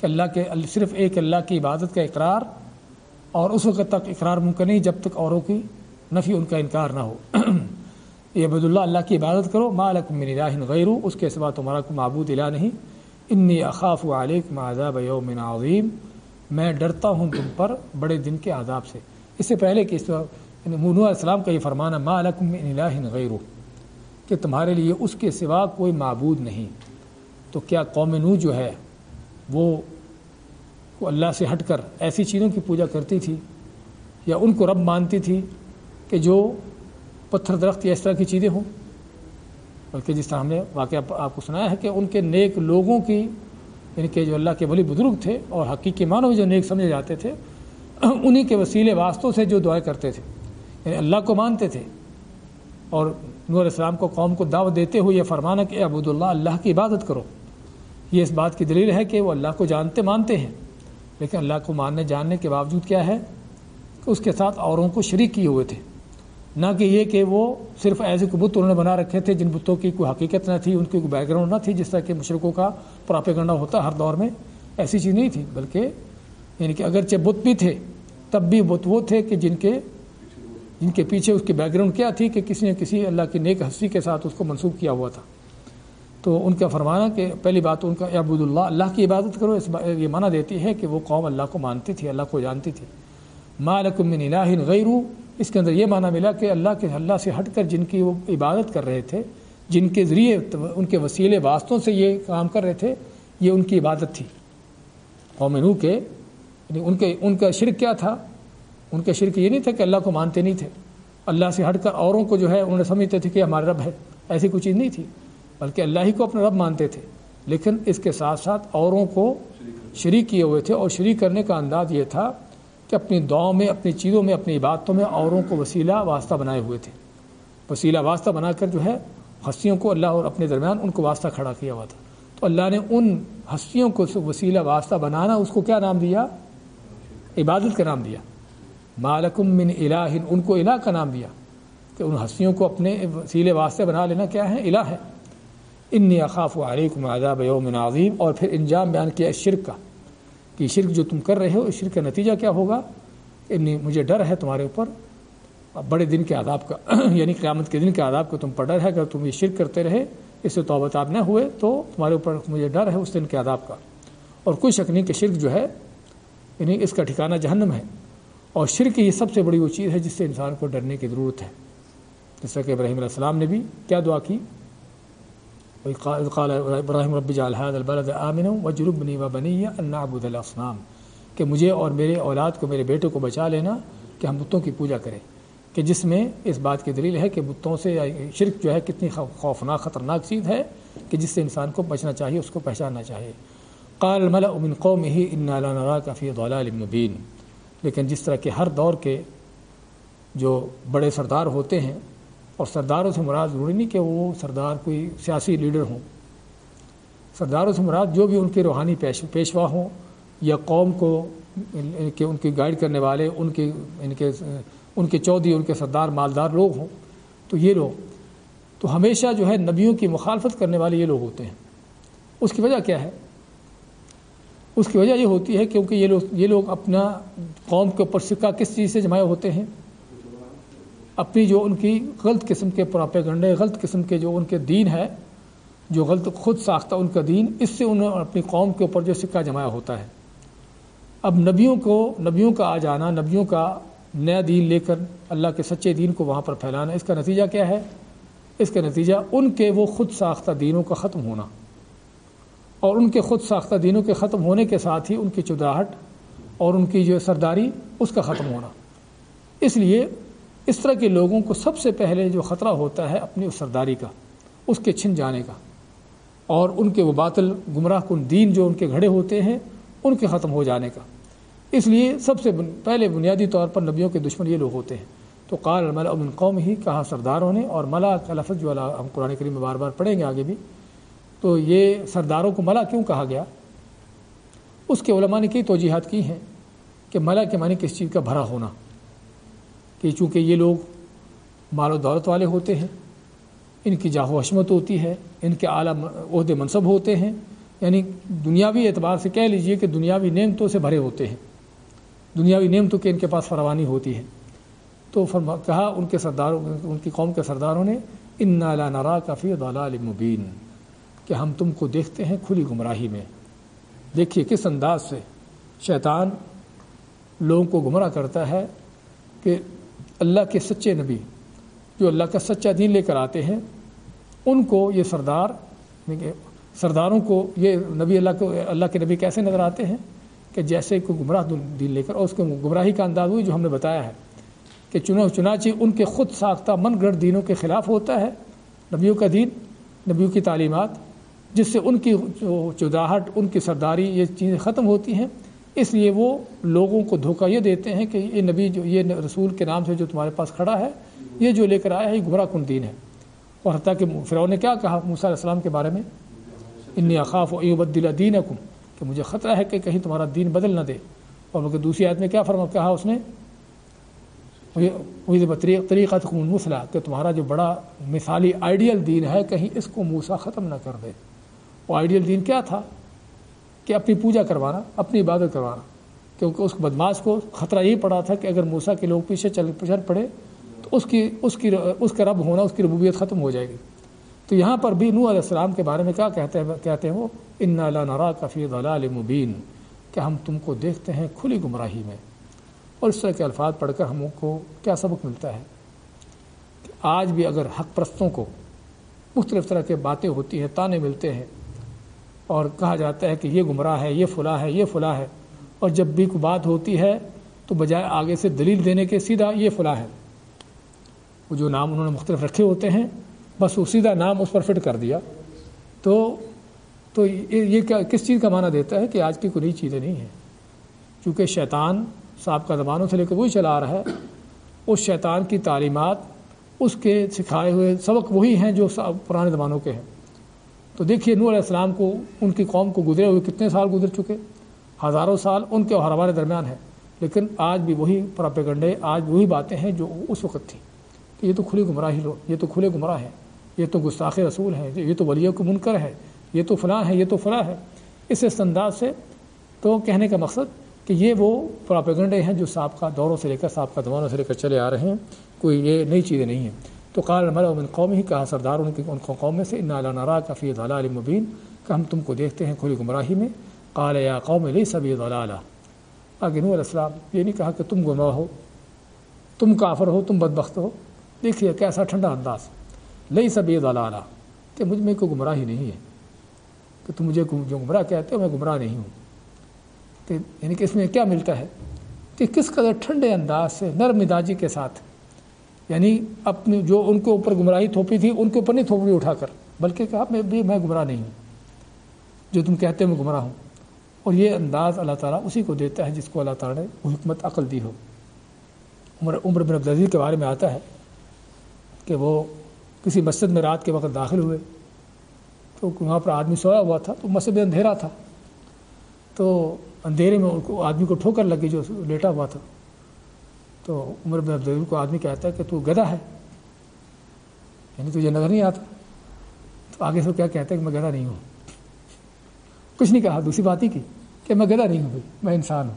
کہ اللہ کے صرف ایک اللہ کی عبادت کا اقرار اور اس وقت تک اقرار ممکن نہیں جب تک اوروں کی نفی ان کا انکار نہ ہو۔ [clears throat] یہ عبد اللہ اللہ کی عبادت کرو مالک من الہ غیرو، اس کے سوا تمہارا کوئی معبود الہ نہیں۔ انی اخاف و علیکم عذاب یوم عظیم۔ میں ڈرتا ہوں تم پر بڑے دن کے عذاب سے۔ اس سے پہلے کہ اس یعنی علیہ السلام کا یہ فرمانا مالکم من الہ غیرو، کہ تمہارے لیے اس کے سوا کوئی معبود نہیں۔ تو کیا قوم نو جو ہے، وہ اللہ سے ہٹ کر ایسی چیزوں کی پوجا کرتی تھی؟ یا ان کو رب مانتی تھی کہ جو پتھر درخت یا اس طرح کی چیزیں ہوں۔ بلکہ جس طرح ہم نے واقعہ آپ کو سنایا ہے کہ ان کے نیک لوگوں کی یعنی کہ جو اللہ کے بلی بزرگ تھے اور حقیقی معنوں میں جو نیک سمجھے جاتے تھے انہی کے وسیلے واسطوں سے جو دعائیں کرتے تھے یعنی اللہ کو مانتے تھے۔ اور نور السلام کو قوم کو دعوت دیتے ہوئے یہ فرمانا کہ ابود اللہ اللہ کی عبادت کرو۔ یہ اس بات کی دلیل ہے کہ وہ اللہ کو جانتے مانتے ہیں۔ لیکن اللہ کو ماننے جاننے کے باوجود کیا ہے؟ کہ اس کے ساتھ اوروں کو شریک کیے ہوئے تھے۔ نہ کہ یہ کہ وہ صرف ایسے بت انہوں نے بنا رکھے تھے جن بتوں کی کوئی حقیقت نہ تھی، ان کی کوئی بیک گراؤنڈ نہ تھی، جس طرح کہ مشرقوں کا پراپیگنڈا ہوتا ہر دور میں، ایسی چیز نہیں تھی، بلکہ یعنی کہ اگرچہ بت بھی تھے، تب بھی بت وہ تھے کہ جن کے جن کے پیچھے اس کی بیک گراؤنڈ کیا تھی کہ کسی نے کسی اللہ کی نیک ہستی کے ساتھ اس کو منسوخ کیا ہوا تھا۔ تو ان کا فرمانا کہ پہلی بات ان کا عبود اللہ اللہ کی عبادت کرو، اس یہ معنی دیتی ہے کہ وہ قوم اللہ کو مانتی تھی، اللہ کو جانتی تھی۔ مالکم من الہ غیرو اس کے اندر یہ معنی ملا کہ اللہ کے اللہ سے ہٹ کر جن کی وہ عبادت کر رہے تھے، جن کے ذریعے ان کے وسیلے واسطوں سے یہ کام کر رہے تھے، یہ ان کی عبادت تھی۔ قوم نو کے یعنی ان کے، ان کا شرک کیا تھا؟ ان کا شرک یہ نہیں تھا کہ اللہ کو مانتے نہیں تھے۔ اللہ سے ہٹ کر اوروں کو جو ہے انہوں نے سمجھتے تھے کہ ہمارا رب ہے۔ ایسی کوئی چیز نہیں تھی، بلکہ اللہ ہی کو اپنا رب مانتے تھے۔ لیکن اس کے ساتھ ساتھ اوروں کو شریک کیے ہوئے تھے اور شریک کرنے کا انداز یہ تھا کہ اپنی دعاؤں میں اپنی چیزوں میں، اپنی عبادتوں میں اوروں کو وسیلہ واسطہ بنائے ہوئے تھے۔ وسیلہ واسطہ بنا کر جو ہے، ہستیوں کو اللہ اور اپنے درمیان ان کو واسطہ کھڑا کیا ہوا تھا۔ تو اللہ نے ان ہستیوں کو وسیلہ واسطہ بنانا، اس کو کیا نام دیا؟ عبادت کا نام دیا۔ مالکم من الہ ان کو الہ کا نام دیا کہ ان ہستیوں کو اپنے وسیلے واسطے بنا لینا کیا ہے؟ الہ ہے۔ انی اخاف و علیکم عذاب یوم عظیم اور پھر انجام بیان کیا شرک کا۔ کہ شرک جو تم کر رہے ہو، اس شرک کا نتیجہ کیا ہوگا؟ انی مجھے ڈر ہے تمہارے اوپر۔ بڑے دن کے عذاب کا [clears throat] یعنی قیامت کے دن کے عذاب کو تم پر ڈر ہے۔ اگر تم یہ شرک کرتے رہے، اس سے توبہ تاب نہ ہوئے، تو تمہارے اوپر مجھے ڈر ہے اس دن کے عذاب کا۔ اور کوئی شک نہیں کہ شرک جو ہے یعنی اس کا ٹھکانہ جہنم ہے۔ اور شرک یہ سب سے بڑی وہ چیز ہے جس سے انسان کو ڈرنے کی ضرورت ہے۔ جس طرح کہ ابراہیم علیہ السلام نے بھی کیا دعا کی؟ قال ابراہیم رب جعل هذا البلد آمنا وجربني وبني ان نعبد الاصنام کہ مجھے اور میرے اولاد کو میرے بیٹے کو بچا لینا کہ ہم بتوں کی پوجا کریں۔ کہ جس میں اس بات کی دلیل ہے کہ بتوں سے شرک جو ہے کتنی خوفناک، خطرناک چیز ہے کہ جس سے انسان کو بچنا چاہیے، اس کو پہچاننا چاہیے۔ قال الملأ من قومه انا لنراك في ضلال مبين۔ لیکن جس طرح کے ہر دور کے جو بڑے سردار ہوتے ہیں اور سرداروں سے مراد ضروری نہیں کہ وہ سردار کوئی سیاسی لیڈر ہوں۔ سرداروں سے مراد جو بھی ان کے روحانی پیش، پیشوا ہوں یا قوم کو کہ ان کی گائیڈ کرنے والے، ان کے ان کے ان کے چودھری ان کے سردار مالدار لوگ ہوں۔ تو یہ لوگ، تو ہمیشہ جو ہے نبیوں کی مخالفت کرنے والے یہ لوگ ہوتے ہیں۔ اس کی وجہ کیا ہے؟ اس کی وجہ یہ ہوتی ہے کیونکہ یہ لوگ یہ لوگ اپنا قوم کے اوپر سکہ کس چیز سے جمائے ہوتے ہیں؟ اپنی جو ان کی غلط قسم کے پراپیگنڈے، غلط قسم کے جو ان کے دین ہے، جو غلط خود ساختہ ان کا دین، اس سے انہوں نے اپنی قوم کے اوپر جو سکہ جمایا ہوتا ہے۔ اب نبیوں کو، نبیوں کا آ جانا، نبیوں کا نیا دین لے کر اللہ کے سچے دین کو وہاں پر پھیلانا، اس کا نتیجہ کیا ہے؟ اس کا نتیجہ ان کے وہ خود ساختہ دینوں کا ختم ہونا۔ اور ان کے خود ساختہ دینوں کے ختم ہونے کے ساتھ ہی ان کی چدراہٹ اور ان کی جو سرداری، اس کا ختم ہونا۔ اس لیے اس طرح کے لوگوں کو سب سے پہلے جو خطرہ ہوتا ہے اپنی اس سرداری کا، اس کے چھن جانے کا۔ اور ان کے وہ باطل گمراہ کن دین جو ان کے گھڑے ہوتے ہیں، ان کے ختم ہو جانے کا۔ اس لیے سب سے پہلے بنیادی طور پر نبیوں کے دشمن یہ لوگ ہوتے ہیں۔ تو قال الملا ابن قوم ہی کہا سرداروں نے، اور ملا کا لفظ جو ہم قرآن کریم میں بار بار پڑھیں گے آگے بھی۔ تو یہ سرداروں کو ملا کیوں کہا گیا؟ اس کے علماء نے کئی توجیحات کی ہیں کہ ملا کے معنی کس چیز کا بھرا ہونا۔ کہ چونکہ یہ لوگ مال و دولت والے ہوتے ہیں، ان کی جاہو حشمت ہوتی ہے، ان کے اعلیٰ عہدے منصب ہوتے ہیں۔ یعنی دنیاوی اعتبار سے کہہ لیجیے کہ دنیاوی نعمتوں سے بھرے ہوتے ہیں۔ دنیاوی نعمتوں کے ان کے پاس فراوانی ہوتی ہے۔ تو فرما، کہا ان کے سرداروں، ان کی قوم کے سرداروں نے ان نالا نرا کافی دلال مبین کہ ہم تم کو دیکھتے ہیں کھلی گمراہی میں۔ دیکھیے کس انداز سے شیطان لوگوں کو گمراہ کرتا ہے کہ اللہ کے سچے نبی، جو اللہ کا سچا دین لے کر آتے ہیں، ان کو یہ سردار، سرداروں کو یہ نبی اللہ کو، اللہ کے نبی کیسے نظر آتے ہیں؟ کہ جیسے کوئی گمراہ دین لے کر، اور اس کو گمراہی کا انداز ہوئی جو ہم نے بتایا ہے، کہ چنو، چنانچہ ان کے خود ساختہ من گڑھ دینوں کے خلاف ہوتا ہے نبیوں کا دین، نبیوں کی تعلیمات، جس سے ان کی چوداہٹ ان کی سرداری، یہ چیزیں ختم ہوتی ہیں۔ اس لیے وہ لوگوں کو دھوکہ یہ دیتے ہیں کہ یہ نبی جو یہ رسول کے نام سے جو تمہارے پاس کھڑا ہے، یہ جو لے کر آیا ہے، یہ گمراہ کن دین ہے؟ اور حتیٰ کہ فرعون نے کیا کہا موسیٰ علیہ السلام کے بارے میں؟ انی اخاف و ایوب دین کہ مجھے خطرہ ہے کہ کہیں تمہارا دین بدل نہ دے۔ اور وہ دوسری آدمی میں کیا فرما کہا اس نے؟ طریقہ مسئلہ کہ تمہارا جو بڑا مثالی آئیڈیل دین ہے، کہیں اس کو موسا ختم نہ کر دے۔ وہ آئیڈیل دین کیا تھا؟ کہ اپنی پوجا کروانا، اپنی عبادت کروانا۔ کیونکہ اس بدماش کو خطرہ یہی پڑا تھا کہ اگر موسا کے لوگ پیچھے چل چل پڑے، تو اس کی اس کی اس کا رب ہونا، اس کی ربوبیت ختم ہو جائے گی۔ تو یہاں پر بھی نو علیہ السلام کے بارے میں کیا کہتے ہیں کہتے ہیں وہ؟ ان نرا کفی ضلال مبین کہ ہم تم کو دیکھتے ہیں کھلی گمراہی میں۔ اور اس طرح کے الفاظ پڑھ کر ہم کو کیا سبق ملتا ہے؟ کہ آج بھی اگر حق پرستوں کو مختلف طرح کے باتیں ہوتی ہیں، تانے ملتے ہیں اور کہا جاتا ہے کہ یہ گمراہ ہے، یہ فلاں ہے، یہ فلاں ہے۔ اور جب بھی کوئی بات ہوتی ہے تو بجائے آگے سے دلیل دینے کے سیدھا یہ فلاں ہے۔ وہ جو نام انہوں نے مختلف رکھے ہوتے ہیں، بس وہ سیدھا نام اس پر فٹ کر دیا۔ تو تو یہ کیا، کس چیز کا معنی دیتا ہے کہ آج کی کوئی نئی چیزیں نہیں ہیں؟ چونکہ شیطان صاحب کا زبانوں سے لے کے وہی چلا رہا ہے، اس شیطان کی تعلیمات، اس کے سکھائے ہوئے سبق وہی ہیں جو پرانے زمانوں کے ہیں۔ تو دیکھیے نور علیہ السلام کو، ان کی قوم کو گزرے ہوئے کتنے سال گزر چکے؟ ہزاروں سال ان کے اور ہمارے درمیان ہے۔ لیکن آج بھی وہی پراپیگنڈے آج وہی باتیں ہیں جو اس وقت تھیں۔ کہ یہ تو کھلی گمراہی لو یہ تو کھلے گمراہ ہیں۔ یہ تو گستاخ رسول ہیں، یہ تو ولیوں کو منکر ہے یہ تو فلاں ہے یہ تو فلاں ہے اس انداز سے تو کہنے کا مقصد کہ یہ وہ پراپیگنڈے ہیں جو صاحب کا دوروں سے لے کر صاحب کا زمانوں سے لے کر چلے آ رہے ہیں۔ کوئی یہ نئی چیزیں نہیں ہیں۔ تو قال من قوم ہی کہا ہاں سردار ان کی ان کو قوم میں سے ان نارا کفی ضلع مبین کہ ہم تم کو دیکھتے ہیں کھلی گمراہی میں۔ قال یا قوم علیہ سبی ضلع آگے نور السلام یہ نہیں کہا کہ تم گمراہ ہو، تم کافر ہو، تم بدبخت ہو۔ دیکھیے کیسا ٹھنڈا انداز۔ لئی سب یہ ضلع کہ مجھ میں کوئی گمراہی نہیں ہے۔ کہ تم مجھے جو گمراہ کہتے ہو، میں گمراہ نہیں ہوں۔ تو یعنی کہ اس میں کیا ملتا ہے؟ کہ کس قدر ٹھنڈے انداز سے نرم مزاجی کے ساتھ یعنی اپنی جو ان کے اوپر گمراہی تھوپی تھی، ان کے اوپر نہیں تھوپڑی اٹھا کر، بلکہ کہا، میں بھی، میں گمراہ نہیں ہوں۔ جو تم کہتے ہو میں گمراہ ہوں۔ اور یہ انداز اللہ تعالیٰ اسی کو دیتا ہے جس کو اللہ تعالیٰ نے وہ حکمت عقل دی ہو۔ عمر عمر بن عبدالعزیز کے بارے میں آتا ہے کہ وہ کسی مسجد میں رات کے وقت داخل ہوئے۔ تو وہاں پر آدمی سویا ہوا تھا، تو مسجد میں اندھیرا تھا۔ تو اندھیرے میں ان کو، آدمی کو ٹھوکر لگی جو لیٹا ہوا تھا۔ تو عمر بن عبدالعزیز کو آدمی کہتا ہے کہ تو گدا ہے۔ یعنی تجھے نظر نہیں آتا۔ تو آگے سے کیا کہتا ہے کہ میں گدا نہیں ہوں۔ کچھ نہیں کہا، دوسری بات ہی کی کہ میں گدا نہیں ہوں بھائی، میں انسان ہوں۔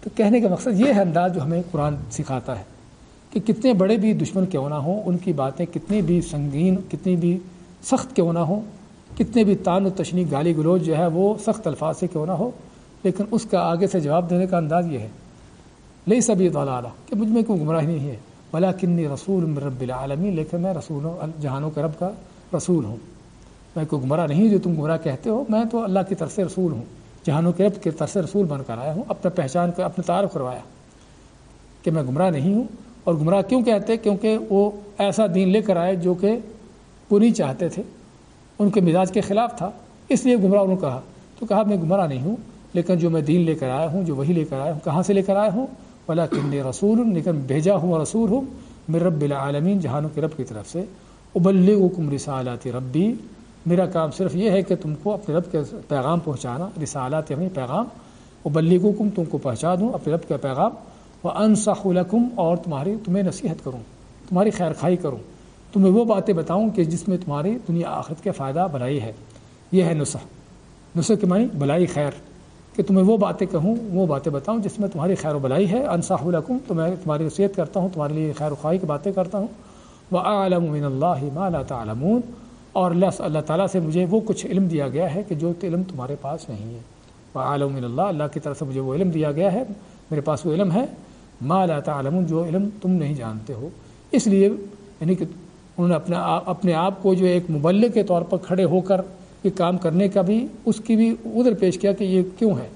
تو کہنے کا مقصد یہ ہے انداز جو ہمیں قرآن سکھاتا ہے کہ کتنے بڑے بھی دشمن کیوں نہ ہوں، ان کی باتیں کتنی بھی سنگین، کتنی بھی سخت کیوں نہ ہوں، کتنے بھی تان و تشنی، گالی گلوچ جو ہے وہ سخت الفاظ سے کیوں نہ ہو، لیکن اس کا آگے سے جواب دینے کا انداز یہ ہے لئی سبھی تعالیٰ کہ مجھ میں کوئی گمراہ نہیں ہے. بلا کنی رسول رب العالمین. لیکن میں رسول ہوں، جہانوں کے رب کا رسول ہوں. میں کوئی گمراہ نہیں جو تم گمراہ کہتے ہو. میں تو اللہ کی طرف سے رسول ہوں. جہانوں کے رب کی طرف سے رسول بن کر آیا ہوں. اپنا پہچان کر اپنے تعارف کروایا. کہ میں گمراہ نہیں ہوں. اور گمراہ کیوں کہتے؟ کیونکہ وہ ایسا دین لے کر آئے جو کہ وہ نہیں چاہتے تھے. ان کے مزاج کے خلاف تھا. اس لیے گمراہ انہوں نے کہا. تو کہا، میں گمراہ نہیں ہوں. لیکن جو میں دین لے کر آیا ہوں، جو وہی لے کر آیا ہوں، کہاں سے لے کر آیا ہوں؟ بلا کن رسول، لیکن بھیجا ہوں رسول ہوں میں رب العالمین جہانوں کے رب کی طرف سے۔ ابل کم رسالات ربی میرا کام صرف یہ ہے کہ تم کو اپنے رب کے پیغام پہنچانا، رسالات یعنی پیغام۔ ابلی کم تم کو پہنچا دوں اپنے رب کا پیغام۔ وہ انصح الکم اور تمہاری، تمہیں نصیحت کروں۔ تمہاری خیر خائی کروں۔ تمہیں وہ باتیں بتاؤں کہ جس میں تمہاری دنیا آخرت کے فائدہ بھلائی ہے۔ یہ ہے نسخ نسخہ کے معنی بلائی خیر۔ کہ تمہیں وہ باتیں کہوں، وہ باتیں بتاؤں جس میں تمہاری خیر و بلائی ہے انصح الکم تو میں تمہاری نصیحت کرتا ہوں، تمہارے لیے خیر و خواہی کی باتیں کرتا ہوں۔ وہ عالم من اللہ مالا تعلمون۔ اور اللہ اللہ تعالیٰ سے مجھے وہ کچھ علم دیا گیا ہے کہ جو علم تمہارے پاس نہیں ہے۔ وہ عالم اللہ اللہ کی طرف سے مجھے وہ علم دیا گیا ہے، میرے پاس وہ علم ہے۔ ما لا تعلم جو علم تم نہیں جانتے ہو۔ اس لیے یعنی کہ انہوں نے اپنا اپنے آپ کو جو ایک مبلغ کے طور پر کھڑے ہو کر کے کام کرنے کا بھی اس کی بھی ادھر پیش کیا کہ یہ کیوں ہے؟